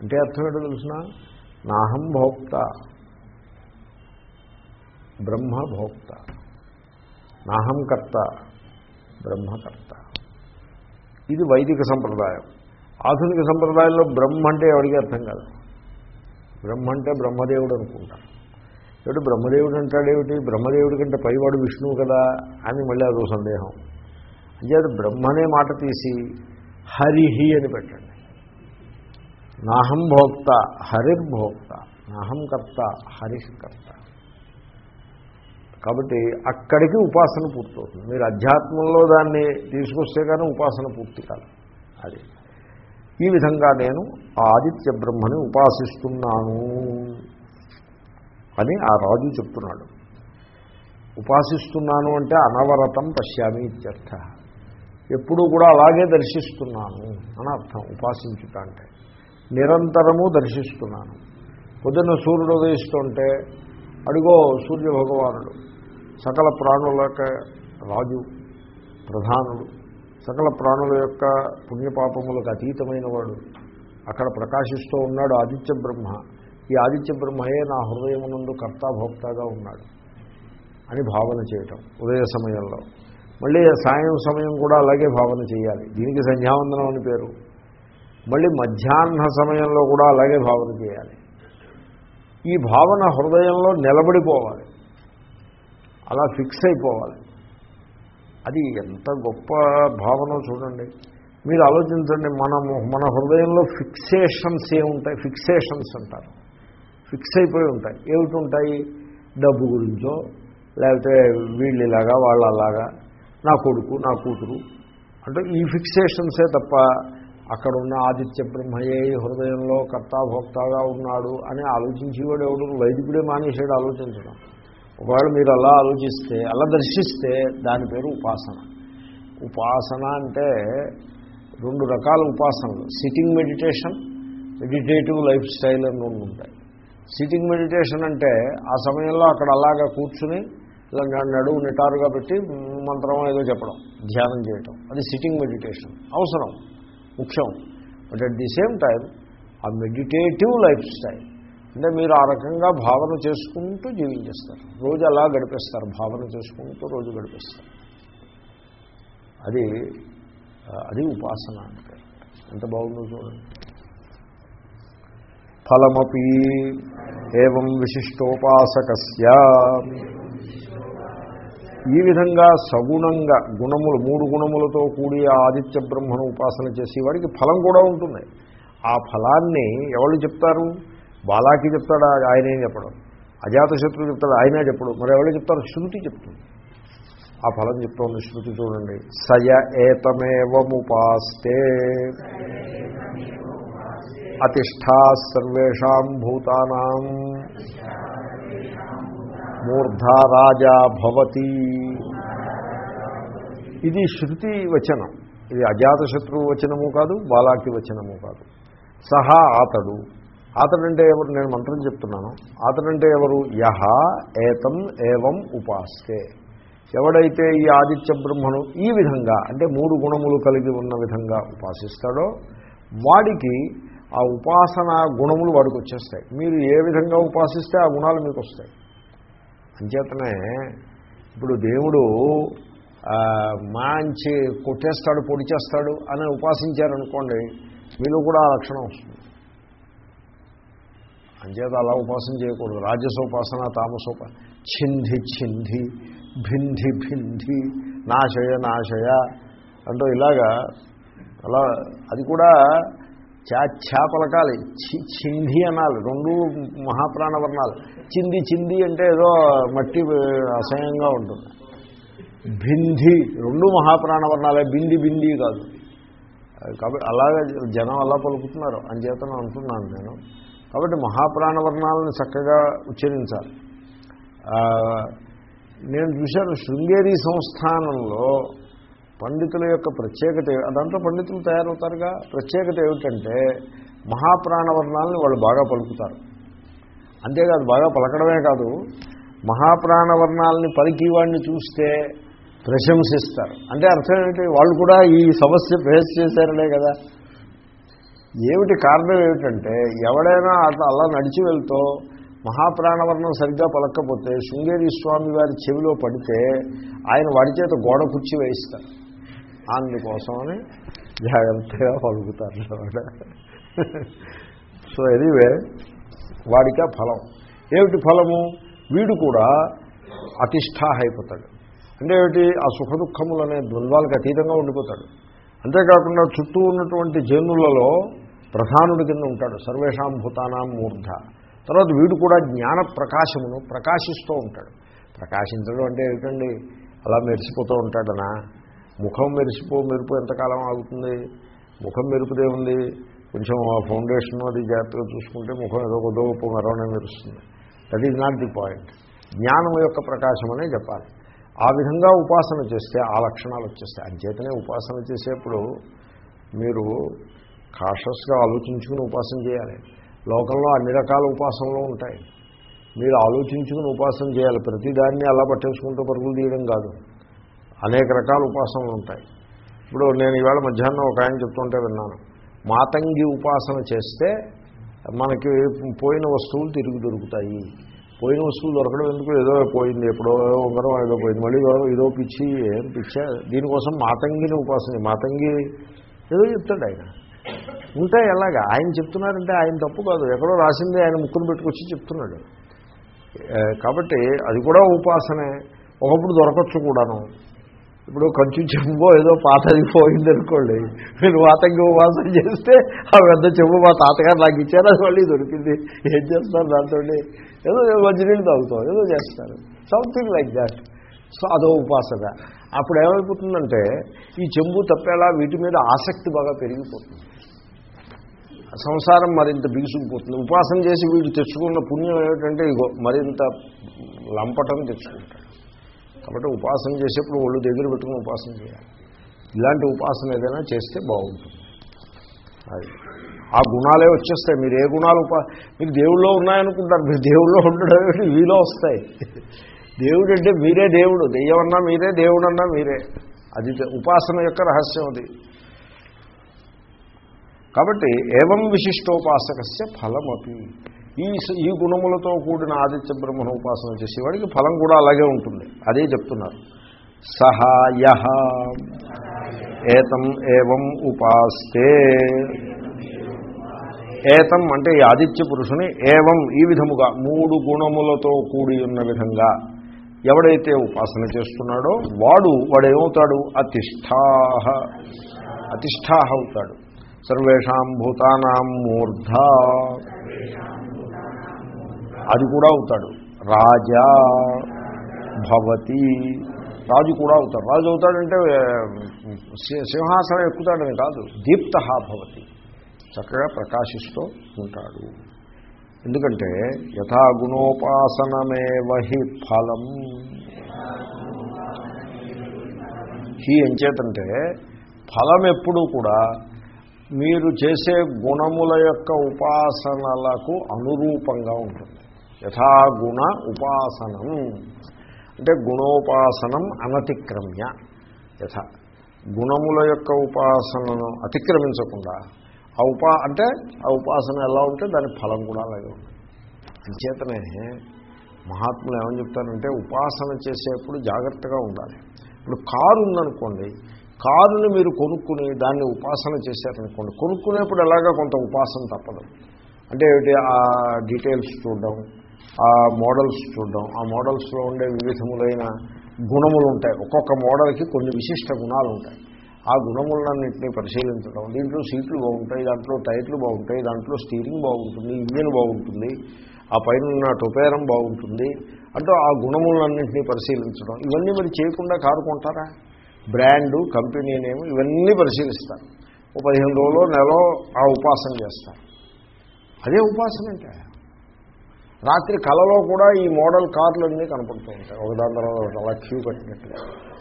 అంటే అర్థం ఏంటో తెలిసిన? నాహం భోక్త బ్రహ్మభోక్త నాహం కర్త బ్రహ్మకర్త ఇది వైదిక సంప్రదాయం. ఆధునిక సంప్రదాయంలో బ్రహ్మ అంటే ఎవరికి అర్థం కాదు. బ్రహ్మ అంటే బ్రహ్మదేవుడు అనుకుంటారు ఏమిటి బ్రహ్మదేవుడు అంటాడేమిటి? బ్రహ్మదేవుడి కంటే పైవాడు విష్ణువు కదా అని మళ్ళీ అదో సందేహం. అంచేత బ్రహ్మనే మాట తీసి హరిహి అని పెట్టండి. నాహం భోక్త హరిర్భోక్త నాహం కర్త హరికర్త కర్త. కాబట్టి అక్కడికి ఉపాసన పూర్తవుతుంది. మీరు అధ్యాత్మంలో దాన్ని తీసుకొస్తే కానీ ఉపాసన పూర్తి కాదు. అది. ఈ విధంగా నేను ఆదిత్య బ్రహ్మని ఉపాసిస్తున్నాను అని ఆ రాజు చెప్తున్నాడు. ఉపాసిస్తున్నాను అంటే అనవరతం పశ్యామి ఇత్యర్థ. ఎప్పుడూ కూడా అలాగే దర్శిస్తున్నాను అని అర్థం ఉపాసించుట అంటే నిరంతరము దర్శిస్తున్నాను. పొద్దున్న సూర్యుడు ఉదయిస్తుంటే అడుగో సూర్య భగవానుడు సకల ప్రాణుల రాజు ప్రధానుడు సకల ప్రాణుల యొక్క పుణ్యపాపములకు అతీతమైన వాడు అక్కడ ప్రకాశిస్తూ ఉన్నాడు ఆదిత్య బ్రహ్మ. ఈ ఆదిత్య బ్రహ్మయే నా హృదయమునందు కర్తాభోక్తగా ఉన్నాడు అని భావన చేయటం ఉదయ సమయంలో. మళ్ళీ సాయం సమయం కూడా అలాగే భావన చేయాలి. దీనికి సంధ్యావందనం అని పేరు. మళ్ళీ మధ్యాహ్న సమయంలో కూడా అలాగే భావన చేయాలి. ఈ భావన హృదయంలో నిలబడిపోవాలి. అలా ఫిక్స్ అయిపోవాలి. అది ఎంత గొప్ప భావన చూడండి. మీరు ఆలోచించండి మనము మన హృదయంలో ఫిక్సేషన్స్ ఏముంటాయి ఫిక్సేషన్స్ అంటారు. ఫిక్స్ అయిపోయి ఉంటాయి. ఏమిటి ఉంటాయి? డబ్బు గురించో లేకపోతే వీళ్ళు ఇలాగా వాళ్ళు అలాగా నా కొడుకు నా కూతురు. అంటే ఈ ఫిక్సేషన్సే తప్ప అక్కడ ఉన్న ఆదిత్య బ్రహ్మయే హృదయంలో కర్తాభోక్తాగా ఉన్నాడు అని ఆలోచించేవాడు ఎవడు? వైదికుడే మానేసాడు ఆలోచించడం. ఒకవేళ మీరు అలా ఆలోచిస్తే అలా దర్శిస్తే దాని పేరు ఉపాసన. ఉపాసన అంటే రెండు రకాల ఉపాసనలు. Sitting meditation meditative life style అని రెండు ఉంటాయి. సిట్టింగ్ మెడిటేషన్ అంటే ఆ సమయంలో అక్కడ అలాగా కూర్చుని ఇలా నడు- నడువు నిటారుగా పెట్టి మంత్రం ఏదో చెప్పడం ధ్యానం చేయటం. అది సిట్టింగ్ మెడిటేషన్ అవసరం. ముఖ్యం. But at the same time ఆ మెడిటేటివ్ లైఫ్ స్టైల్ అంటే మీరు ఆ రకంగా భావన చేసుకుంటూ జీవించేస్తారు. రోజు అలా గడిపేస్తారు. భావన చేసుకుంటూ రోజు గడిపేస్తారు. అది అది ఉపాసన అంటే. ఎంత బాగుందో చూడండి. ఫలమపి ఏం విశిష్టోపాసకస్య. ఈ విధంగా సగుణంగా గుణములు మూడు గుణములతో కూడి ఆ ఆదిత్య బ్రహ్మను ఉపాసన చేసి వాడికి ఫలం కూడా ఉంటుంది. ఆ ఫలాన్ని ఎవరు చెప్తారు? బాలాకి చెప్తాడా? ఆయనే చెప్పడం. అజాతశత్రు చెప్తాడు? ఆయనే చెప్పడు. మరి ఎవరు చెప్తారు? శృతి చెప్తుంది. ఆ ఫలం చెప్తోంది శృతి చూడండి. సయ ఏతమేవముపాస్తే. అతిష్టా సర్వేషాం భూతానాం. మూర్ధా రాజా భవతి. ఇది శృతి వచనం. ఇది అజాతశత్రువు వచనము కాదు బాలాకి వచనము కాదు. సహా ఆతడు. ఆతడంటే ఎవరు? నేను మంత్రం చెప్తున్నాను. ఆతడంటే ఎవరు? యహ ఏతం ఏవం ఉపాస్తే ఎవడైతే ఈ ఆదిత్య బ్రహ్మను ఈ విధంగా అంటే మూడు గుణములు కలిగి ఉన్న విధంగా ఉపాసిస్తాడో వాడికి ఆ ఉపాసన గుణములు వాడికి వచ్చేస్తాయి. మీరు ఏ విధంగా ఉపాసిస్తే ఆ గుణాలు మీకు వస్తాయి. అంచేతనే ఇప్పుడు దేవుడు మంచి కొట్టేస్తాడు పొడి చేస్తాడు అని ఉపాసించారనుకోండి మీలో కూడా ఆ లక్షణం వస్తుంది. అంచేత అలా ఉపాసన చేయకూడదు. రాజసోపాసన తామసోపాసన చింధి చింధి భింధి భింధి నాశయ నాశయ అంటూ ఇలాగా అలా అది కూడా చా ఛా పలకాలి. చి- చింధి అనాలి. రెండు మహాప్రాణవర్ణాలు. చింది చింది అంటే ఏదో మట్టి అసహ్యంగా ఉంటుంది. బింది రెండు మహాప్రాణవర్ణాలే. బింది బింది కాదు. కాబట్టి అలాగే జనం అలా పలుకుతున్నారు. అంచేతను అంటున్నాను నేను. కాబట్టి మహాప్రాణవర్ణాలను చక్కగా ఉచ్చరించాలి. నేను చూశాను శృంగేరి సంస్థానంలో పండితుల యొక్క ప్రత్యేకత దాంట్లో అదంతా పండితులు తయారవుతారుగా. ప్రత్యేకత ఏమిటంటే మహాప్రాణవర్ణాలని వాళ్ళు బాగా పలుకుతారు. అంతేకాదు బాగా పలకడమే కాదు మహాప్రాణవర్ణాలని పలికి వాడిని చూస్తే ప్రశంసిస్తారు. అంటే అర్థం ఏమిటి? వాళ్ళు కూడా ఈ సమస్య ఫేస్ చేశారనే కదా. ఏమిటి కారణం ఏమిటంటే ఎవడైనా అట్లా అలా నడిచి వెళ్తూ మహాప్రాణవర్ణం సరిగ్గా పలకపోతే శృంగేరి స్వామి వారి చెవిలో పడితే ఆయన వాడి చేత గోడ కుర్చీ వేయిస్తారు. అందుకోసమని జాగ్రత్తగా పలుకుతారు సో ఎనీవే వాడికి ఆ ఫలం. ఏమిటి ఫలము? వీడు కూడా అతిష్టాహ అయిపోతాడు అంటే ఏమిటి? ఆ సుఖ దుఃఖములనే అనే ద్వంద్వాలకు అతీతంగా ఉండిపోతాడు. అంతేకాకుండా చుట్టూ ఉన్నటువంటి జనులలో ప్రధానుడి కింద ఉంటాడు సర్వేషాం భూతానాం మూర్ధ. తర్వాత వీడు కూడా జ్ఞాన ప్రకాశమును ప్రకాశిస్తూ ఉంటాడు. ప్రకాశించడం అంటే ఏమిటండి? అలా మెరిసిపోతూ ఉంటాడనా? ముఖం మెరిసిపో మెరుపు ఎంతకాలం ఆగుతుంది? ముఖం మెరుపుదే ఉంది. కొంచెం ఆ ఫౌండేషన్ అది జాగ్రత్తగా చూసుకుంటే ముఖం ఏదో కొద్దో గొప్ప మరవనే మెరుస్తుంది. That is not the point జ్ఞానం యొక్క ప్రకాశం అనే చెప్పాలి. ఆ విధంగా ఉపాసన చేస్తే ఆ లక్షణాలు వచ్చేస్తాయి. అంచేతనే ఉపాసన చేసేప్పుడు మీరు కాషస్గా ఆలోచించుకుని ఉపాసన చేయాలి. లోకంలో అన్ని రకాల ఉపాసనలు ఉంటాయి. మీరు ఆలోచించుకుని ఉపాసన చేయాలి. ప్రతిదాన్ని అలా పట్టేసుకుంటూ పరుగులు తీయడం కాదు. అనేక రకాల ఉపాసనలు ఉంటాయి. ఇప్పుడు నేను ఈవేళ మధ్యాహ్నం ఒక ఆయన చెప్తుంటే విన్నాను. మాతంగి ఉపాసన చేస్తే మనకి పోయిన వస్తువులు తిరిగి దొరుకుతాయి. పోయిన వస్తువులు దొరకడం ఎందుకు? ఏదో పోయింది ఎప్పుడో ఉంగరం ఏదో పోయింది. మళ్ళీ ఏదో ఏదో పిచ్చి ఏం పిచ్చా? దీనికోసం మాతంగిని ఉపాసన మాతంగి ఏదో చెప్తాడు ఆయన. ఉంటే ఎలాగా? ఆయన చెప్తున్నారంటే ఆయన తప్పు కాదు. ఎక్కడో రాసింది ఆయన ముక్కును పెట్టుకొచ్చి చెప్తున్నాడు. కాబట్టి అది కూడా ఉపాసనే. ఒకప్పుడు దొరకచ్చు కూడాను. ఇప్పుడు కంచు చెంబో ఏదో పాతది పోయింది అనుకోండి మీరు వాతంగి ఉపాసన చేస్తే ఆ పెద్ద చెంబు మా తాతగారు నాకు ఇచ్చారు అది మళ్ళీ దొరికింది. ఏం చేస్తారు దాంతో ఏదో మంచినీళ్ళు తాగుతాం ఏదో చేస్తారు. సంథింగ్ లైక్ దాట్ సో అదో ఉపాసన. అప్పుడు ఏమైపోతుందంటే ఈ చెంబు తప్పేలా వీటి మీద ఆసక్తి బాగా పెరిగిపోతుంది. సంసారం మరింత బిగుసుకుపోతుంది. ఉపాసన చేసి వీడు తెచ్చుకున్న పుణ్యం ఏమిటంటే ఇగో మరింత లంపటం తెచ్చుకుంటాడు. కాబట్టి ఉపాసన చేసేప్పుడు ఒళ్ళు దగ్గర పెట్టుకుని ఉపాసన చేయాలి. ఇలాంటి ఉపాసన ఏదైనా చేస్తే బాగుంటుంది. అది. ఆ గుణాలే వచ్చేస్తాయి. మీరు ఏ గుణాలు ఉపా మీకు దేవుళ్ళో ఉన్నాయనుకుంటారు. మీరు దేవుళ్ళో ఉండడం వీలో వస్తాయి. దేవుడు అంటే మీరే దేవుడు. దెయ్యమన్నా మీరే దేవుడన్నా మీరే. అది ఉపాసన యొక్క రహస్యం అది. కాబట్టి ఏవం విశిష్టోపాసకస్య ఫలమపి. ఈ ఈ గుణములతో కూడిన ఆదిత్య బ్రహ్మను ఉపాసన చేసేవాడికి ఫలం కూడా అలాగే ఉంటుంది. అదే చెప్తున్నారు. సహాయ. ఏతం ఏవం ఉపాస్తే. ఏతం అంటే ఈ ఆదిత్య పురుషుని ఏవం ఈ విధముగా మూడు గుణములతో కూడి ఉన్న విధంగా ఎవడైతే ఉపాసన చేస్తున్నాడో వాడు వాడేమవుతాడు? అతిష్టాహ అతిష్టాహ అవుతాడు. సర్వేషాం భూతానాం మూర్ధ. అది కూడా అవుతాడు. రాజా భవతి. రాజు కూడా అవుతాడు. రాజు అవుతాడంటే సి- సింహాసనం ఎక్కుతాడని కాదు. దీప్త భవతి. చక్కగా ప్రకాశిస్తూ ఉంటాడు. ఎందుకంటే యథా గుణోపాసనమేవహి ఫలం. హీ ఎంచేతంటే ఫలం ఎప్పుడూ కూడా మీరు చేసే గుణముల యొక్క ఉపాసనలకు అనురూపంగా ఉంటుంది. యథా గుణ ఉపాసనం. అంటే గుణోపాసనం అనతిక్రమ్య. యథ గుణముల యొక్క ఉపాసనను అతిక్రమించకుండా ఆ ఉపా అంటే ఆ ఉపాసన ఎలా ఉంటే దాని ఫలం కూడా అలాగే ఉంటుంది. అంచేతనే మహాత్ములు ఏమని చెప్తారంటే ఉపాసన చేసేప్పుడు జాగ్రత్తగా ఉండాలి. ఇప్పుడు కారు ఉందనుకోండి కారుని మీరు కొనుక్కుని దాన్ని ఉపాసన చేశారనుకోండి కొనుక్కునేప్పుడు ఎలాగా కొంత ఉపాసన తప్పదు. అంటే ఆ డీటెయిల్స్ చూడడం ఆ మోడల్స్ చూడడం. ఆ మోడల్స్లో ఉండే వివిధములైన గుణములు ఉంటాయి ఒక్కొక్క మోడల్కి కొన్ని విశిష్ట గుణాలు ఉంటాయి ఆ గుణములన్నింటినీ పరిశీలించడం. దీంట్లో సీట్లు బాగుంటాయి దాంట్లో టైర్లు బాగుంటాయి దాంట్లో స్టీరింగ్ బాగుంటుంది ఇంజిన్ బాగుంటుంది ఆ పైన ఉన్న టొపేరం బాగుంటుంది అంటూ ఆ గుణములన్నింటినీ పరిశీలించడం. ఇవన్నీ మరి చేయకుండా కారు కొంటారా? బ్రాండు కంపెనీ నేమ్ ఇవన్నీ పరిశీలిస్తారు. ఓ పదిహేను రోజులు నెలలో ఆ ఉపాసన చేస్తారు. అదే ఉపాసన అంటే? రాత్రి కళలో కూడా ఈ మోడల్ కార్లు అన్నీ కనపడుతూ ఉంటాయి. ఒకదాని తర్వాత అలా క్యూ కట్టినట్టు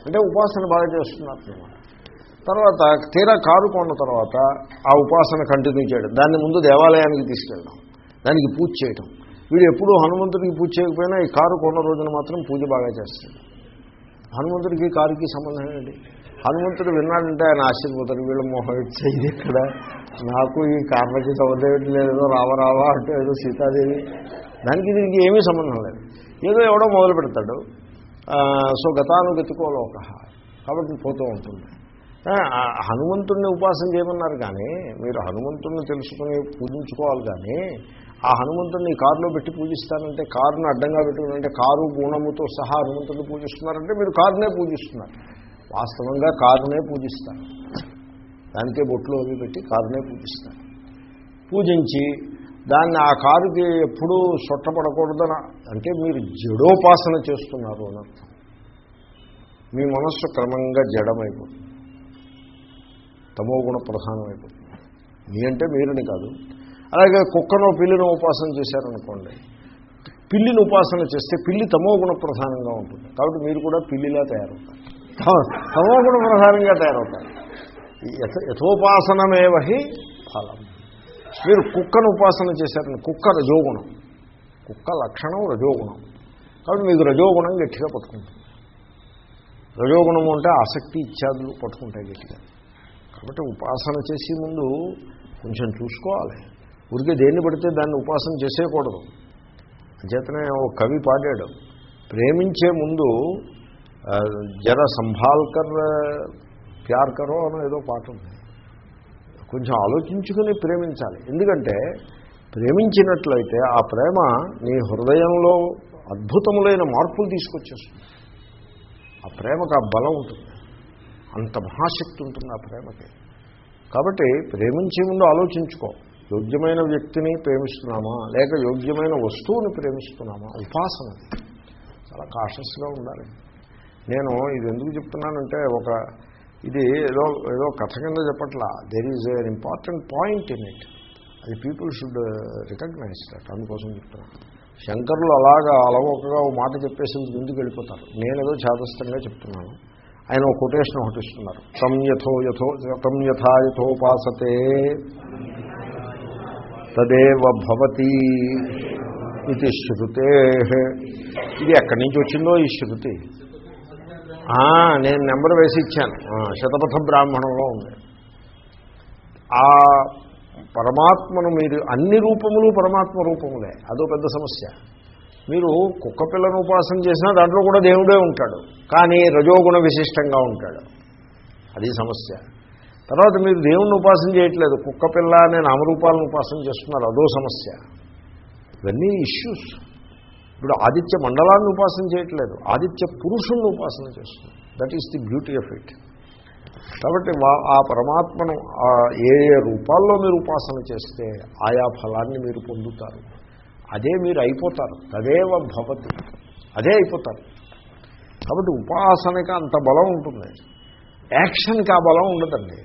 అంటే ఉపాసన బాగా చేస్తున్నారు తర్వాత తీరా కారు కొన్న తర్వాత ఆ ఉపాసన కంటిన్యూ చేయడం. దాన్ని ముందు దేవాలయానికి తీసుకెళ్ళడం. దానికి పూజ చేయడం వీడు ఎప్పుడూ హనుమంతుడికి పూజ చేయకపోయినా ఈ కారు కొన్న రోజున మాత్రం పూజ బాగా చేస్తాడు. హనుమంతుడికి కారుకి సంబంధం ఏంటి? హనుమంతుడు విన్నాడంటే ఆయన ఆశ్చర్యపోతారు వీళ్ళ మొహం ఇచ్చే ఇక్కడ. నాకు ఈ కార్లకి సంబంధం లేదో. రావరావా అంటే ఏదో సీతాదేవి దానికి దీనికి ఏమీ సంబంధం లేదు. ఏదో ఎవడో మొదలు పెడతాడు. ఆ, సో గతానుగతికోలోక కాబట్టి పోతూ ఉంటుంది. ఆ, హనుమంతుడిని ఉపాసన చేయమన్నారు కానీ మీరు హనుమంతుణ్ణి తెలుసుకుని పూజించుకోవాలి కానీ ఆ హనుమంతుడిని కారులో పెట్టి పూజిస్తానంటే కారుని అడ్డంగా పెట్టుకునంటే కారు గుణముతో సహా హనుమంతుడిని పూజిస్తున్నారంటే మీరు కారునే పూజిస్తున్నారు. వాస్తవంగా కారునే పూజిస్తారు. దానికే బొట్లు అవి పెట్టి కారునే పూజిస్తారు. పూజించి దాన్ని ఆ కారుకి ఎప్పుడూ సొట్టపడకూడదని అంటే మీరు జడోపాసన చేస్తున్నారు అని అర్థం. మీ మనస్సు క్రమంగా జడమైపోతుంది. తమో గుణ ప్రధానమైపోతుంది. మీ అంటే మీరని కాదు. అలాగే కుక్కనో పిల్లినో ఉపాసన చేశారనుకోండి. పిల్లిని ఉపాసన చేస్తే పిల్లి తమో గుణ ప్రధానంగా ఉంటుంది. కాబట్టి మీరు కూడా పిల్లిలా తయారవుతారు. తమో గుణ ప్రధానంగా తయారవుతారు. యథ యథోపాసనమేవహి ఫలం. మీరు కుక్కను ఉపాసన చేశారని కుక్క రజోగుణం. కుక్క లక్షణం రజోగుణం. కాబట్టి మీకు రజోగుణం గట్టిగా పట్టుకుంటుంది. రజోగుణము అంటే ఆసక్తి ఇత్యాదులు పట్టుకుంటాయి గట్టిగా. కాబట్టి ఉపాసన చేసే ముందు కొంచెం చూసుకోవాలి. ఊరికే దేన్ని పడితే దాన్ని ఉపాసన చేసేయకూడదు. చేతనే ఒక కవి పాడాడు ప్రేమించే ముందు జర సంభాల్కర్ ప్యార్ కరో అని ఏదో పాట ఉంది. కొంచెం ఆలోచించుకుని ప్రేమించాలి. ఎందుకంటే ప్రేమించినట్లయితే ఆ ప్రేమ నీ హృదయంలో అద్భుతములైన మార్పులు తీసుకొచ్చేస్తుంది. ఆ ప్రేమకు ఆ బలం ఉంటుంది. అంత మహాశక్తి ఉంటుంది ఆ ప్రేమకి. కాబట్టి ప్రేమించే ముందు ఆలోచించుకో. యోగ్యమైన వ్యక్తిని ప్రేమిస్తున్నామా? లేక యోగ్యమైన వస్తువుని ప్రేమిస్తున్నామా? ఉపాసన. చాలా కాషస్గా ఉండాలి. నేను ఇది ఎందుకు చెప్తున్నానంటే ఒక ఇది ఏదో ఏదో కథ కింద చెప్పట్లా. There is an important point in it అది పీపుల్ షుడ్ రికగ్నైజ్ దట్ అందుకోసం చెప్తున్నాను శంకరులు అలాగా అలవోకగా ఓ మాట చెప్పేసి ముందుకు వెళ్ళిపోతారు. నేను ఏదో చాదస్తంగా చెప్తున్నాను. ఆయన ఒక కొటేషన్ ఒకటి ఇస్తున్నారు. తం యథో యథో తం యథా యథోపాసతే తదేవ భవతి ఇది శృతే. ఇది ఎక్కడి నుంచి వచ్చిందో ఈ శృతి. నేను నెంబర్ వేసి ఇచ్చాను. శతపథ బ్రాహ్మణంలో ఉంది. ఆ పరమాత్మను మీరు అన్ని రూపములు పరమాత్మ రూపములే. అదో పెద్ద సమస్య. మీరు కుక్క పిల్లను ఉపాసన చేసినా దాంట్లో కూడా దేవుడే ఉంటాడు. కానీ రజోగుణ విశిష్టంగా ఉంటాడు. అది సమస్య. తర్వాత మీరు దేవుణ్ణి ఉపాసన చేయట్లేదు. కుక్క పిల్ల అనే నామరూపాలను ఉపాసన చేస్తున్నారు. అదో సమస్య. ఇవన్నీ ఇష్యూస్ ఇప్పుడు ఆదిత్య మండలాన్ని ఉపాసన చేయట్లేదు. ఆదిత్య పురుషుణ్ణి ఉపాసన చేస్తుంది. That is the beauty of it కాబట్టి ఆ పరమాత్మను ఆ ఏ ఏ రూపాల్లో మీరు ఉపాసన చేస్తే ఆయా ఫలాన్ని మీరు పొందుతారు. అదే మీరు అయిపోతారు. తదేవ భవతి. అదే అయిపోతారు. కాబట్టి ఉపాసనకి అంత బలం ఉంటుంది. యాక్షన్కి ఆ బలం ఉండదండి.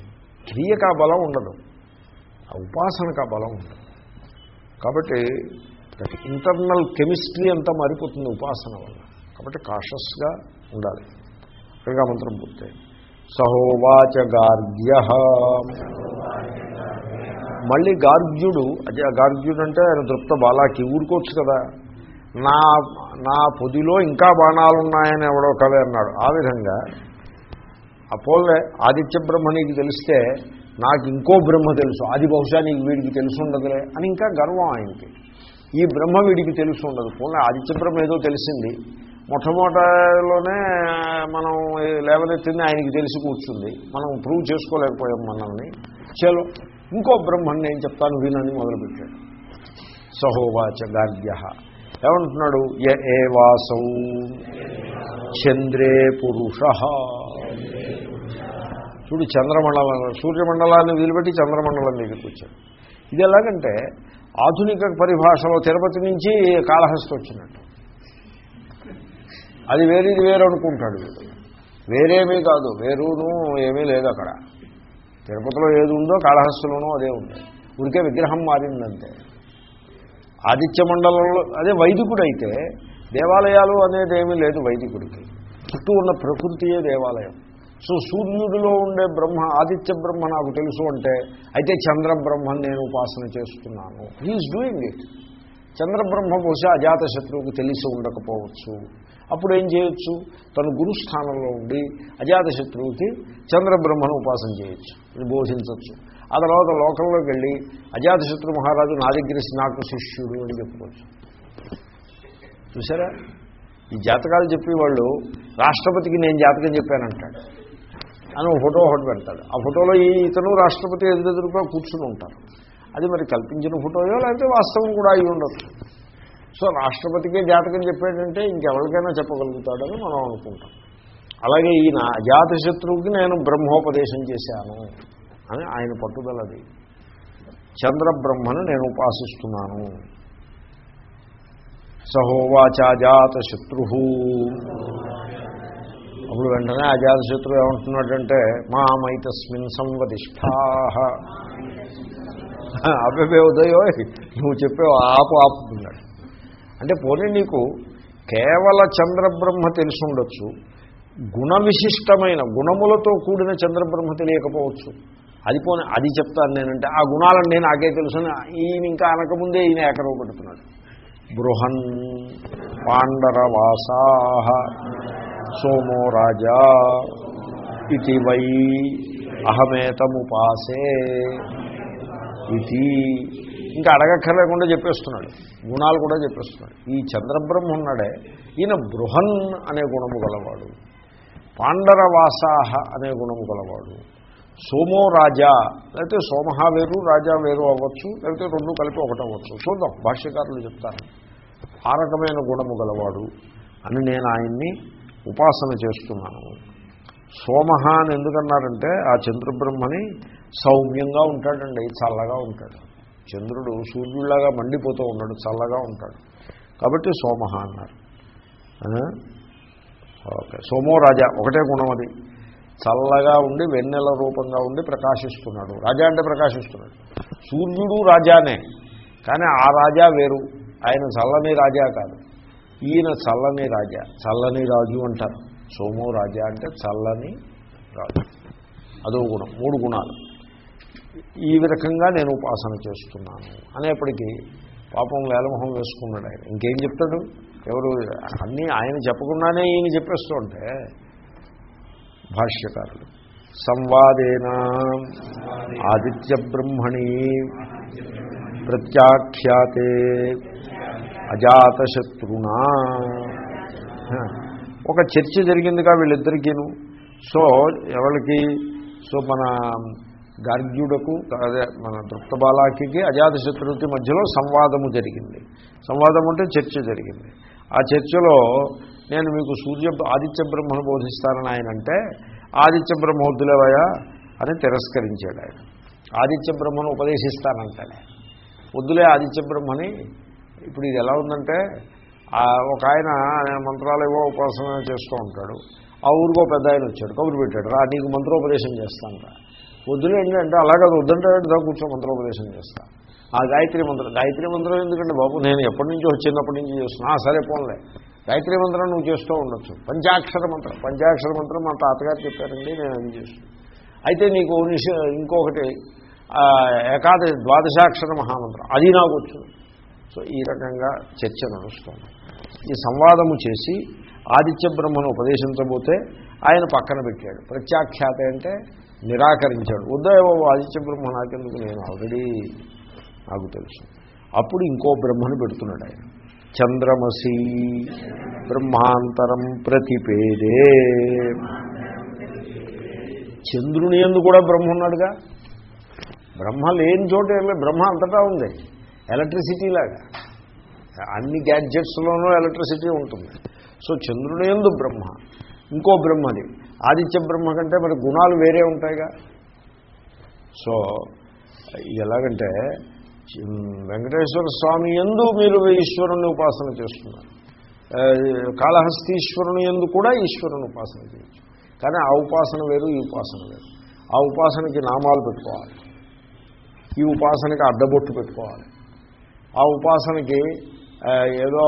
క్రియకు ఆ బలం ఉండదు. ఆ ఉపాసనకు ఆ బలం ఉండదు. కాబట్టి ఇంటర్నల్ కెమిస్ట్రీ అంతా మారిపోతుంది ఉపాసన వల్ల. కాబట్టి కాషస్గా ఉండాలి. అక్కడిగా మంత్రం పూర్తయింది. సహోవాచ గార్గ్య మళ్ళీ గార్గ్యుడు అదే గార్గ్యుడు అంటే ఆయన దృప్త బాలాకి ఊరుకోవచ్చు కదా. నా నా పొదిలో ఇంకా బాణాలున్నాయని ఎవడో కవి అన్నాడు. ఆ విధంగా అపోలే ఆదిత్య బ్రహ్మ నీకు తెలిస్తే నాకు ఇంకో బ్రహ్మ తెలుసు. అది బహుశా నీకు వీడికి తెలుసుండదులే అని ఇంకా గర్వం ఆయనకి. ఈ బ్రహ్మ వీడికి తెలుసు ఉండదు. పోలే ఆదిత్య బ్రహ్మ ఏదో తెలిసింది. మొట్టమొదటిలోనే మనం లేవనెత్తింది ఆయనకి తెలిసి కూర్చుంది. మనం ప్రూవ్ చేసుకోలేకపోయాం మనల్ని. చలో ఇంకో బ్రహ్మని నేను చెప్తాను? వీనని మొదలుపెట్టాడు. సహోవాచ గార్గ్య. ఏమంటున్నాడు? య ఏవాసౌ. చంద్రే పురుష. చూడు చంద్రమండలం సూర్యమండలాన్ని వీలుపెట్టి చంద్రమండలం దగ్గరికి వచ్చాడు. ఇది ఎలాగంటే ఆధునిక పరిభాషలో తిరుపతి నుంచి కాళహస్తి వచ్చినట్టు. అది వేరేది వేరు అనుకుంటాడు వీడు. వేరేమీ కాదు వేరును ఏమీ లేదు అక్కడ. తిరుపతిలో ఏది ఉందో కాళహస్తిలోనూ అదే ఉంది. ఉడికే విగ్రహం మారిందంతే. ఆదిత్య మండలంలో అదే వైదికుడైతే అయితే దేవాలయాలు అనేది ఏమీ లేదు వైదికుడికి. చుట్టూ ఉన్న ప్రకృతియే దేవాలయం. సో సూర్యుడిలో ఉండే బ్రహ్మ ఆదిత్య బ్రహ్మ నాకు తెలుసు అంటే అయితే చంద్రబ్రహ్మ నేను ఉపాసన చేస్తున్నాను. హీఈస్ డూయింగ్ ఇట్ చంద్రబ్రహ్మ బహుశా అజాత శత్రువుకు తెలిసి ఉండకపోవచ్చు. అప్పుడు ఏం చేయొచ్చు? తను గురుస్థానంలో ఉండి అజాత శత్రువుకి చంద్రబ్రహ్మను ఉపాసన చేయొచ్చు. ఇది బోధించవచ్చు ఆ తర్వాత లోకంలోకి వెళ్ళి అజాతశత్రు మహారాజు నా దగ్గర నాకు శిష్యుడు అని చెప్పుకోవచ్చు. చూసారా? ఈ జాతకాలు చెప్పేవాళ్ళు రాష్ట్రపతికి నేను జాతకం చెప్పానంటాడు. అని ఒక ఫోటో ఒకటి పెడతాడు. ఆ ఫోటోలో ఈ ఇతను రాష్ట్రపతి ఎదురెదురుగా కూర్చుని ఉంటారు. అది మరి కల్పించిన ఫోటోయో లేకపోతే వాస్తవం కూడా అయి ఉండొచ్చు సో రాష్ట్రపతికే జాతకం చెప్పాడంటే ఇంకెవరికైనా చెప్పగలుగుతాడని మనం అనుకుంటాం. అలాగే ఈయన అజాతశత్రువుకి నేను బ్రహ్మోపదేశం చేశాను అని ఆయన పట్టుదలది చంద్రబ్రహ్మను నేను ఉపాసిస్తున్నాను. సహోవాచాజాత శత్రు అప్పుడు వెంటనే అజాతశత్రువు ఏమంటున్నాడంటే మామైతస్మిన్ సంవదిష్టా అబ్బే ఉదయో నువ్వు చెప్పావు ఆపు ఆపుతున్నాడు అంటే పోనీ నీకు కేవల చంద్రబ్రహ్మ తెలిసి ఉండొచ్చు గుణ విశిష్టమైన గుణములతో కూడిన చంద్రబ్రహ్మ తెలియకపోవచ్చు. అది పోనీ అది చెప్తాను నేనంటే ఆ గుణాలను నేను నాకే తెలుసు ఈయన ఇంకా అనకముందే ఈయన ఏకరవ పెడుతున్నాడు బృహన్ పాండరవాసా. సోమో రాజా ఇది వై అహమేతముపాసే. ఇది ఇంకా అడగక్కర్లేకుండా చెప్పేస్తున్నాడు. గుణాలు కూడా చెప్పేస్తున్నాడు. ఈ చంద్రబ్రహ్మ ఉన్నాడే ఈయన బృహన్ అనే గుణము గలవాడు. పాండరవాసాహ అనే గుణము గలవాడు. సోమో రాజా లేకపోతే సోమహ వేరు రాజా వేరు అవ్వచ్చు లేకపోతే రెండు కలిపి ఒకటి అవ్వచ్చు. చూద్దాం. భాష్యకారులు చెప్తారు. ఆ రకమైన గుణము గలవాడు అని నేను ఆయన్ని ఉపాసన చేస్తున్నాను. సోమహ అని ఎందుకన్నారంటే ఆ చంద్రబ్రహ్మని సౌమ్యంగా ఉంటాడండి చల్లగా ఉంటాడు. చంద్రుడు సూర్యుడిలాగా మండిపోతూ ఉన్నాడు చల్లగా ఉంటాడు. కాబట్టి సోమహ అన్నారు. ఓకే సోమో రాజా ఒకటే గుణం అది. చల్లగా ఉండి వెన్నెల రూపంగా ఉండి ప్రకాశిస్తున్నాడు. రాజా అంటే ప్రకాశిస్తున్నాడు. సూర్యుడు రాజానే కానీ ఆ రాజా వేరు. ఆయన చల్లని రాజా కాదు. ఈయన చల్లని రాజా. చల్లని రాజు అంటారు. సోమో రాజా అంటే చల్లని రాజు. అదో గుణం. మూడు గుణాలు. ఈ రకంగా నేను ఉపాసన చేస్తున్నాను. అనేప్పటికీ పాపం వేలమొహం వేసుకున్నాడు ఆయన. ఇంకేం చెప్తాడు? ఎవరు? అన్నీ ఆయన చెప్పకుండానే ఈయన చెప్పేస్తూ ఉంటే భాష్యకారులు. సంవాదేన ఆదిత్య బ్రహ్మణి ప్రత్యాఖ్యాతే అజాతశత్రునా. ఒక చర్చ జరిగిందిగా వీళ్ళిద్దరికీను. సో ఎవరికి? సో మన గార్గ్యుడకు అదే మన దృప్తబాలాకి అజాతశత్రుకి మధ్యలో సంవాదము జరిగింది. సంవాదం అంటే చర్చ జరిగింది. ఆ చర్చలో నేను మీకు సూర్య ఆదిత్య బ్రహ్మను బోధిస్తానని ఆయన అంటే ఆదిత్య బ్రహ్మవద్దులేవయా అని తిరస్కరించాడు ఆయన. ఆదిత్య బ్రహ్మను ఉపదేశిస్తానంటాడు వద్దులే ఆదిత్య బ్రహ్మని ఇప్పుడు ఇది ఎలా ఉందంటే ఒక ఆయన మంత్రాలు ఏవో ఉపాసన చేస్తూ ఉంటాడు. ఆ ఊరికో పెద్ద ఆయన వచ్చాడు కబురు పెట్టాడు రా నీకు మంత్రోపదేశం చేస్తాను రా. వద్దులేండి అంటే అలాగే వద్దంటే దా కూర్చో మంత్రోపదేశం చేస్తా. ఆ గాయత్రి మంత్రం గాయత్రి మంత్రం ఎందుకంటే బాబు నేను ఎప్పటి నుంచో వచ్చినప్పటి నుంచి చేస్తున్నా. ఆ, సరే పోన్లే. గాయత్రి మంత్రం నువ్వు చేస్తూ ఉండొచ్చు. పంచాక్షర మంత్రం పంచాక్షర మంత్రం మా తాతగారు చెప్పారండి నేను అది చేస్తున్నాను అయితే నీకు ఇంకొకటి ఏకాదశి ద్వాదశాక్షర మహామంత్రం అది నాకు వచ్చింది సో ఈ రకంగా చర్చ నడుస్తుంది. ఈ సంవాదము చేసి ఆదిత్య బ్రహ్మను ఉపదేశించబోతే ఆయన పక్కన పెట్టాడు. ప్రత్యాఖ్యాత అంటే నిరాకరించాడు. వద్దాయో ఆదిత్య బ్రహ్మ నాకెందుకు? నేను ఆల్రెడీ నాకు తెలుసు. అప్పుడు ఇంకో బ్రహ్మను పెడుతున్నాడు ఆయన. చంద్రమసి బ్రహ్మాంతరం ప్రతిపేదే. చంద్రుని ఎందు కూడా బ్రహ్మ ఉన్నాడుగా. బ్రహ్మ లేని చోట బ్రహ్మ అంతటా ఉంది. ఎలక్ట్రిసిటీ లాగా. అన్ని గ్యాడ్జెట్స్లోనూ ఎలక్ట్రిసిటీ ఉంటుంది. సో చంద్రుని ఎందు బ్రహ్మ? ఇంకో బ్రహ్మది ఆదిత్య బ్రహ్మ కంటే మరి గుణాలు వేరే ఉంటాయిగా. సో ఎలాగంటే వెంకటేశ్వర స్వామి ఎందు మీరు ఈశ్వరుని ఉపాసన చేస్తున్నారు. కాళహస్తీశ్వరుని ఎందు కూడా ఈశ్వరుని ఉపాసన చేయొచ్చు. కానీ ఆ ఉపాసన వేరు ఈ ఉపాసన వేరు. ఆ ఉపాసనకి నామాలు పెట్టుకోవాలి. ఈ ఉపాసనకి అడ్డబొట్టు పెట్టుకోవాలి. ఆ ఉపాసనకి ఏదో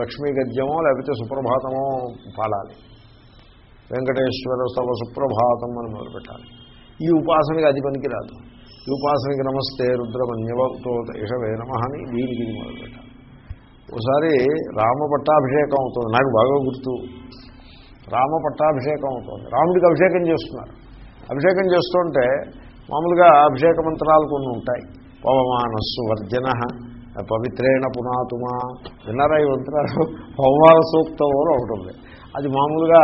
లక్ష్మీ గద్యమో లేకపోతే సుప్రభాతమో పాడాలి వెంకటేశ్వర సభ సుప్రభాతం అని మొదలుపెట్టాలి ఈ ఉపాసనకి అది పనికిరాదు. ఈ ఉపాసనకి నమస్తే రుద్రమన్యవతో ఇషవే నమ అని దీనికి ఇది మొదలుపెట్టాలి ఒకసారి రామ పట్టాభిషేకం అవుతుంది. నాకు బాగా గుర్తు. రామ పట్టాభిషేకం అవుతుంది. రాముడికి అభిషేకం చేస్తున్నారు. అభిషేకం చేస్తుంటే మామూలుగా అభిషేక మంత్రాలు కొన్ని ఉంటాయి. పవమానస్సు వర్జన పవిత్రేణ పునాతుమా. విన్నారా ఈ మంత్రాలు? పవమాన సూక్తం అని ఒకటి ఉంది. అది మామూలుగా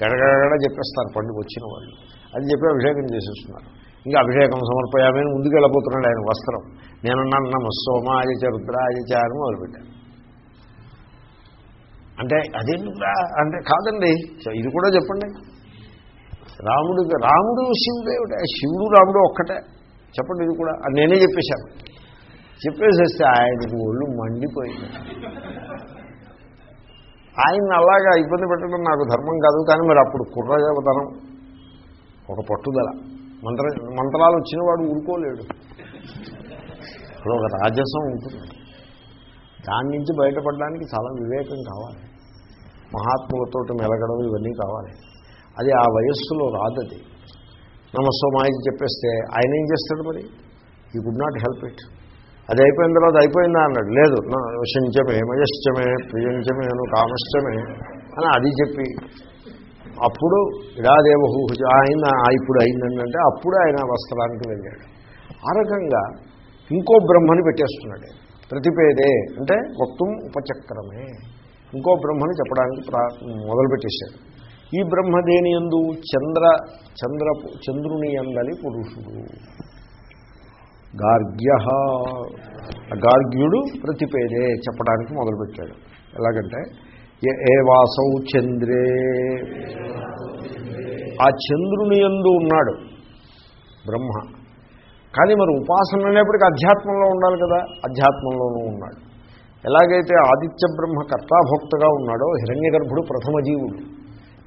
గడగడగడ చెప్పేస్తారు పండుగ వచ్చిన వాళ్ళు. అది చెప్పి అభిషేకం చేసేస్తున్నారు. ఇంకా అభిషేకం సమర్పయామని ముందుకు వెళ్ళిపోతున్నాడు ఆయన వస్త్రం. నేనన్నాను నమ సోమాయ చ రుద్రాయ చ అని మొదలుపెట్టాను. అంటే అదేందుకురా? అంటే కాదండి ఇది కూడా చెప్పండి. రాముడు రాముడు శివుడు శివుడు రాముడు ఒక్కటే. చెప్పండి ఇది కూడా. నేనే చెప్పేశాను. చెప్పేసేస్తే ఆయనకు ఒళ్ళు మండిపోయింది. ఆయన అలాగా ఇబ్బంది పెట్టడం నాకు ధర్మం కాదు కానీ మరి అప్పుడు కుర్రదనం ఒక పట్టుదల. మంత్ర మంత్రాలు వచ్చిన వాడు ఊరుకోలేడు. ఇప్పుడు ఒక రాజసం ఉంటుంది. దాని నుంచి బయటపడడానికి చాలా వివేకం కావాలి. మహాత్ములతో మెలగడం ఇవన్నీ కావాలి. అది ఆ వయస్సులో రాదది. నమస్వమాయికి చెప్పేస్తే ఆయన ఏం చేస్తాడు మరి? ఈ గుడ్ నాట్ హెల్ప్ ఇట్ అది అయిపోయిన తర్వాత అయిపోయిందా అన్నాడు. లేదు. నా వశించమే మయశ్చమే ప్రియంచమేను కామశ్చమే అని అది చెప్పి. అప్పుడు ఇడాదేవహు ఆయన ఇప్పుడు అయిందంటే అప్పుడు ఆయన వస్త్రానికి వెళ్ళాడు. ఆ రకంగా ఇంకో బ్రహ్మని పెట్టేస్తున్నాడు. ప్రతిపేదే అంటే వక్తం ఉపచక్రమే. ఇంకో బ్రహ్మని చెప్పడానికి ప్రా మొదలుపెట్టేశాడు. ఈ బ్రహ్మదేని ఎందు చంద్ర చంద్ర చంద్రుని ఎందని పురుషుడు. గార్గ్య. గార్గ్యుడు ప్రతిపేదే చెప్పడానికి మొదలుపెట్టాడు. ఎలాగంటే ఏ- ఏ వాసౌ చంద్రే. ఆ చంద్రుని ఎందు ఉన్నాడు బ్రహ్మ. కానీ మరి ఉపాసన అనేప్పటికీ అధ్యాత్మంలో ఉండాలి కదా అధ్యాత్మంలోనూ ఉన్నాడు. ఎలాగైతే ఆదిత్య బ్రహ్మ కర్తాభోక్తగా ఉన్నాడో హిరణ్య గర్భుడు ప్రథమ జీవుడు.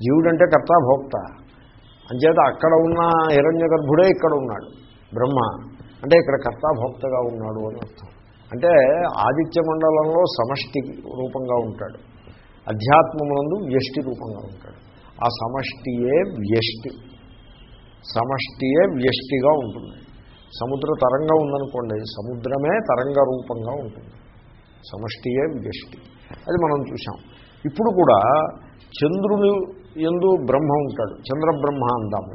జీవుడంటే కర్తాభోక్త. అంచేత అక్కడ ఉన్న హిరణ్య గర్భుడే ఇక్కడ ఉన్నాడు. బ్రహ్మ. అంటే ఇక్కడ కర్తాభోక్తగా ఉన్నాడు అని అర్థం. అంటే ఆదిత్య మండలంలో సమష్టి రూపంగా ఉంటాడు. అధ్యాత్మమునందు వ్యష్టి రూపంగా ఉంటాడు. ఆ సమష్టియే వ్యష్టి. సమష్టియే వ్యష్టిగా ఉంటుంది. సముద్ర తరంగా ఉందనుకోండి సముద్రమే తరంగ రూపంగా ఉంటుంది. సమష్టియే వ్యష్టి. అది మనం చూసాం ఇప్పుడు కూడా చంద్రుని ఎందు బ్రహ్మ ఉంటాడు. చంద్ర బ్రహ్మ అందాము.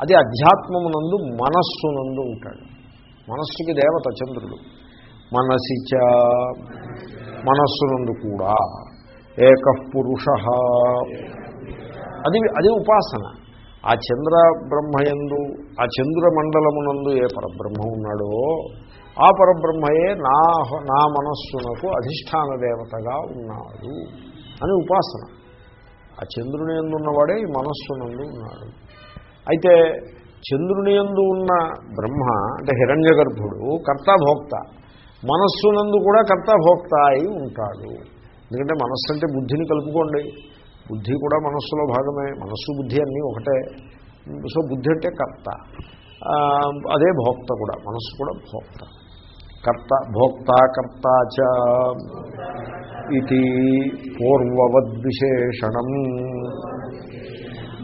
అది అధ్యాత్మమునందు మనస్సునందు ఉంటాడు. మనస్సుకి దేవత చంద్రుడు. మనసిచ మనస్సునందు కూడా ఏక పురుష. అది అది ఉపాసన. ఆ చంద్ర బ్రహ్మయందు ఆ చంద్ర మండలమునందు ఏ పరబ్రహ్మ ఉన్నాడో ఆ పరబ్రహ్మయే నా నా మనస్సునకు అధిష్టాన దేవతగా ఉన్నాడు అని ఉపాసన. ఆ చంద్రుని ఎందున్నవాడే? ఈ మనస్సునందు ఉన్నాడు. అయితే చంద్రుని ఎందు ఉన్న బ్రహ్మ అంటే హిరణ్య గర్భుడు కర్తాభోక్త. మనస్సునందు కూడా కర్తాభోక్త అయి ఉంటాడు. ఎందుకంటే మనస్సు అంటే బుద్ధిని కలుపుకోండి. బుద్ధి కూడా మనస్సులో భాగమే. మనస్సు బుద్ధి అన్నీ ఒకటే. సో బుద్ధి అంటే కర్త. అదే భోక్త కూడా. మనస్సు కూడా భోక్త. కర్త భోక్త కర్త చ ఇది పూర్వవద్విశేషణం.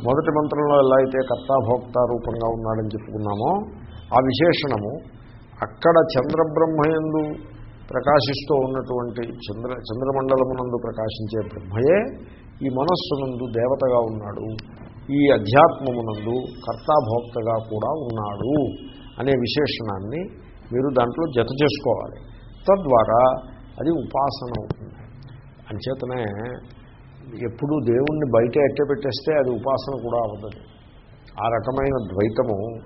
మొదటి మంత్రంలో ఎలా అయితే కర్తాభోక్త రూపంగా ఉన్నాడని చెప్పుకున్నామో ఆ విశేషణము అక్కడ చంద్రబ్రహ్మయందు ప్రకాశిస్తూ ఉన్నటువంటి చంద్ర చంద్రమండలమునందు ప్రకాశించే బ్రహ్మయే ఈ మనస్సునందు దేవతగా ఉన్నాడు. ఈ అధ్యాత్మమునందు కర్తాభోక్తగా కూడా ఉన్నాడు అనే విశేషణాన్ని మీరు దాంట్లో జత చేసుకోవాలి. తద్వారా అది ఉపాసన అవుతుంది. అంచేతనే ఎప్పుడు దేవుణ్ణి బయట ఎట్టే పెట్టేస్తే అది ఉపాసన కూడా అవ్వదు. ఆ రకమైన ద్వైతము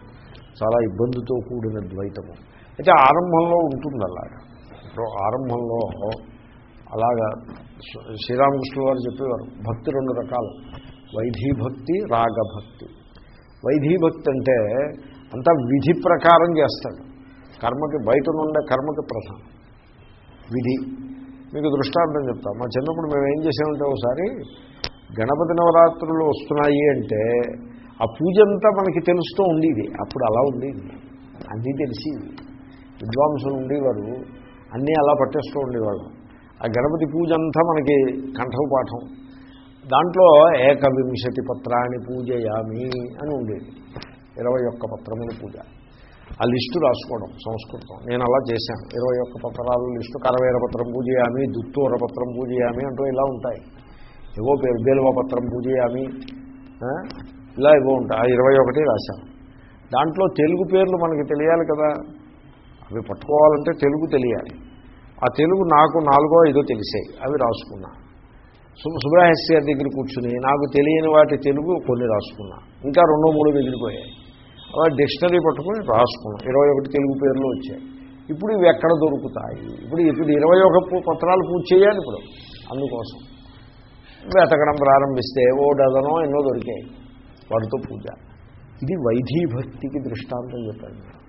చాలా ఇబ్బందితో కూడిన ద్వైతము. అయితే ఆరంభంలో ఉంటుంది అలాగా ఇప్పుడు ఆరంభంలో అలాగా శ్రీరామకృష్ణ వారు చెప్పేవారు భక్తి రెండు రకాలు. వైధీభక్తి రాగభక్తి. వైధీభక్తి అంటే అంతా విధి ప్రకారం చేస్తాడు. కర్మకి బయట నుండే కర్మకి ప్రధానం. విధి. మీకు దృష్టాంతం చెప్తా. మా చిన్నప్పుడు మేము ఏం చేసామంటే ఒకసారి గణపతి నవరాత్రులు వస్తున్నాయి అంటే ఆ పూజ అంతా మనకి తెలుస్తూ ఉండేది. అప్పుడు అలా ఉండేది. అన్నీ తెలిసి విద్వాంసులు ఉండేవారు. అన్నీ అలా పట్టేస్తూ ఉండేవాళ్ళు. ఆ గణపతి పూజ అంతా మనకి కంఠపాఠం. దాంట్లో ఏకవింశతి పత్రాన్ని పూజయామి అని ఉండేది. ఇరవై ఒక్క పత్రముల పూజ. ఆ లిస్టు రాసుకోవడం సంస్కృతం. నేను అలా చేశాను. ఇరవై ఒక్క పత్రాలు లిస్టు కరవేర పత్రం పూజయామి దుత్తూరపత్రం పూజయామి అంటూ ఇలా ఉంటాయి. ఏవో పేరు బేలువ పత్రం పూజయామి ఇలా ఏవో ఉంటాయి. ఆ ఇరవై ఒకటి రాశాను. దాంట్లో తెలుగు పేర్లు మనకి తెలియాలి కదా. అవి పట్టుకోవాలంటే తెలుగు తెలియాలి. ఆ తెలుగు నాకు నాలుగో ఐదో తెలిసాయి. అవి రాసుకున్నా. సు- సుబ్రహ్మణ్య గారి దగ్గర కూర్చుని నాకు తెలియని వాటి తెలుగు కొన్ని రాసుకున్నా. ఇంకా రెండో మూడు మిగిలిపోయాయి అలా డిక్షనరీ పట్టుకుని రాసుకున్నాం. ఇరవై ఒకటి తెలుగు పేర్లు వచ్చాయి. ఇప్పుడు ఇవి ఎక్కడ దొరుకుతాయి? ఇప్పుడు ఇప్పుడు ఇరవై ఒక పత్రాలు పూజ చేయాలి ఇప్పుడు. అందుకోసం. వెతకడం ప్రారంభిస్తే ఓ డజనో ఎన్నో దొరికాయి. వాటితో పూజ. ఇది వైధీభక్తికి దృష్టాంతం చెప్పాను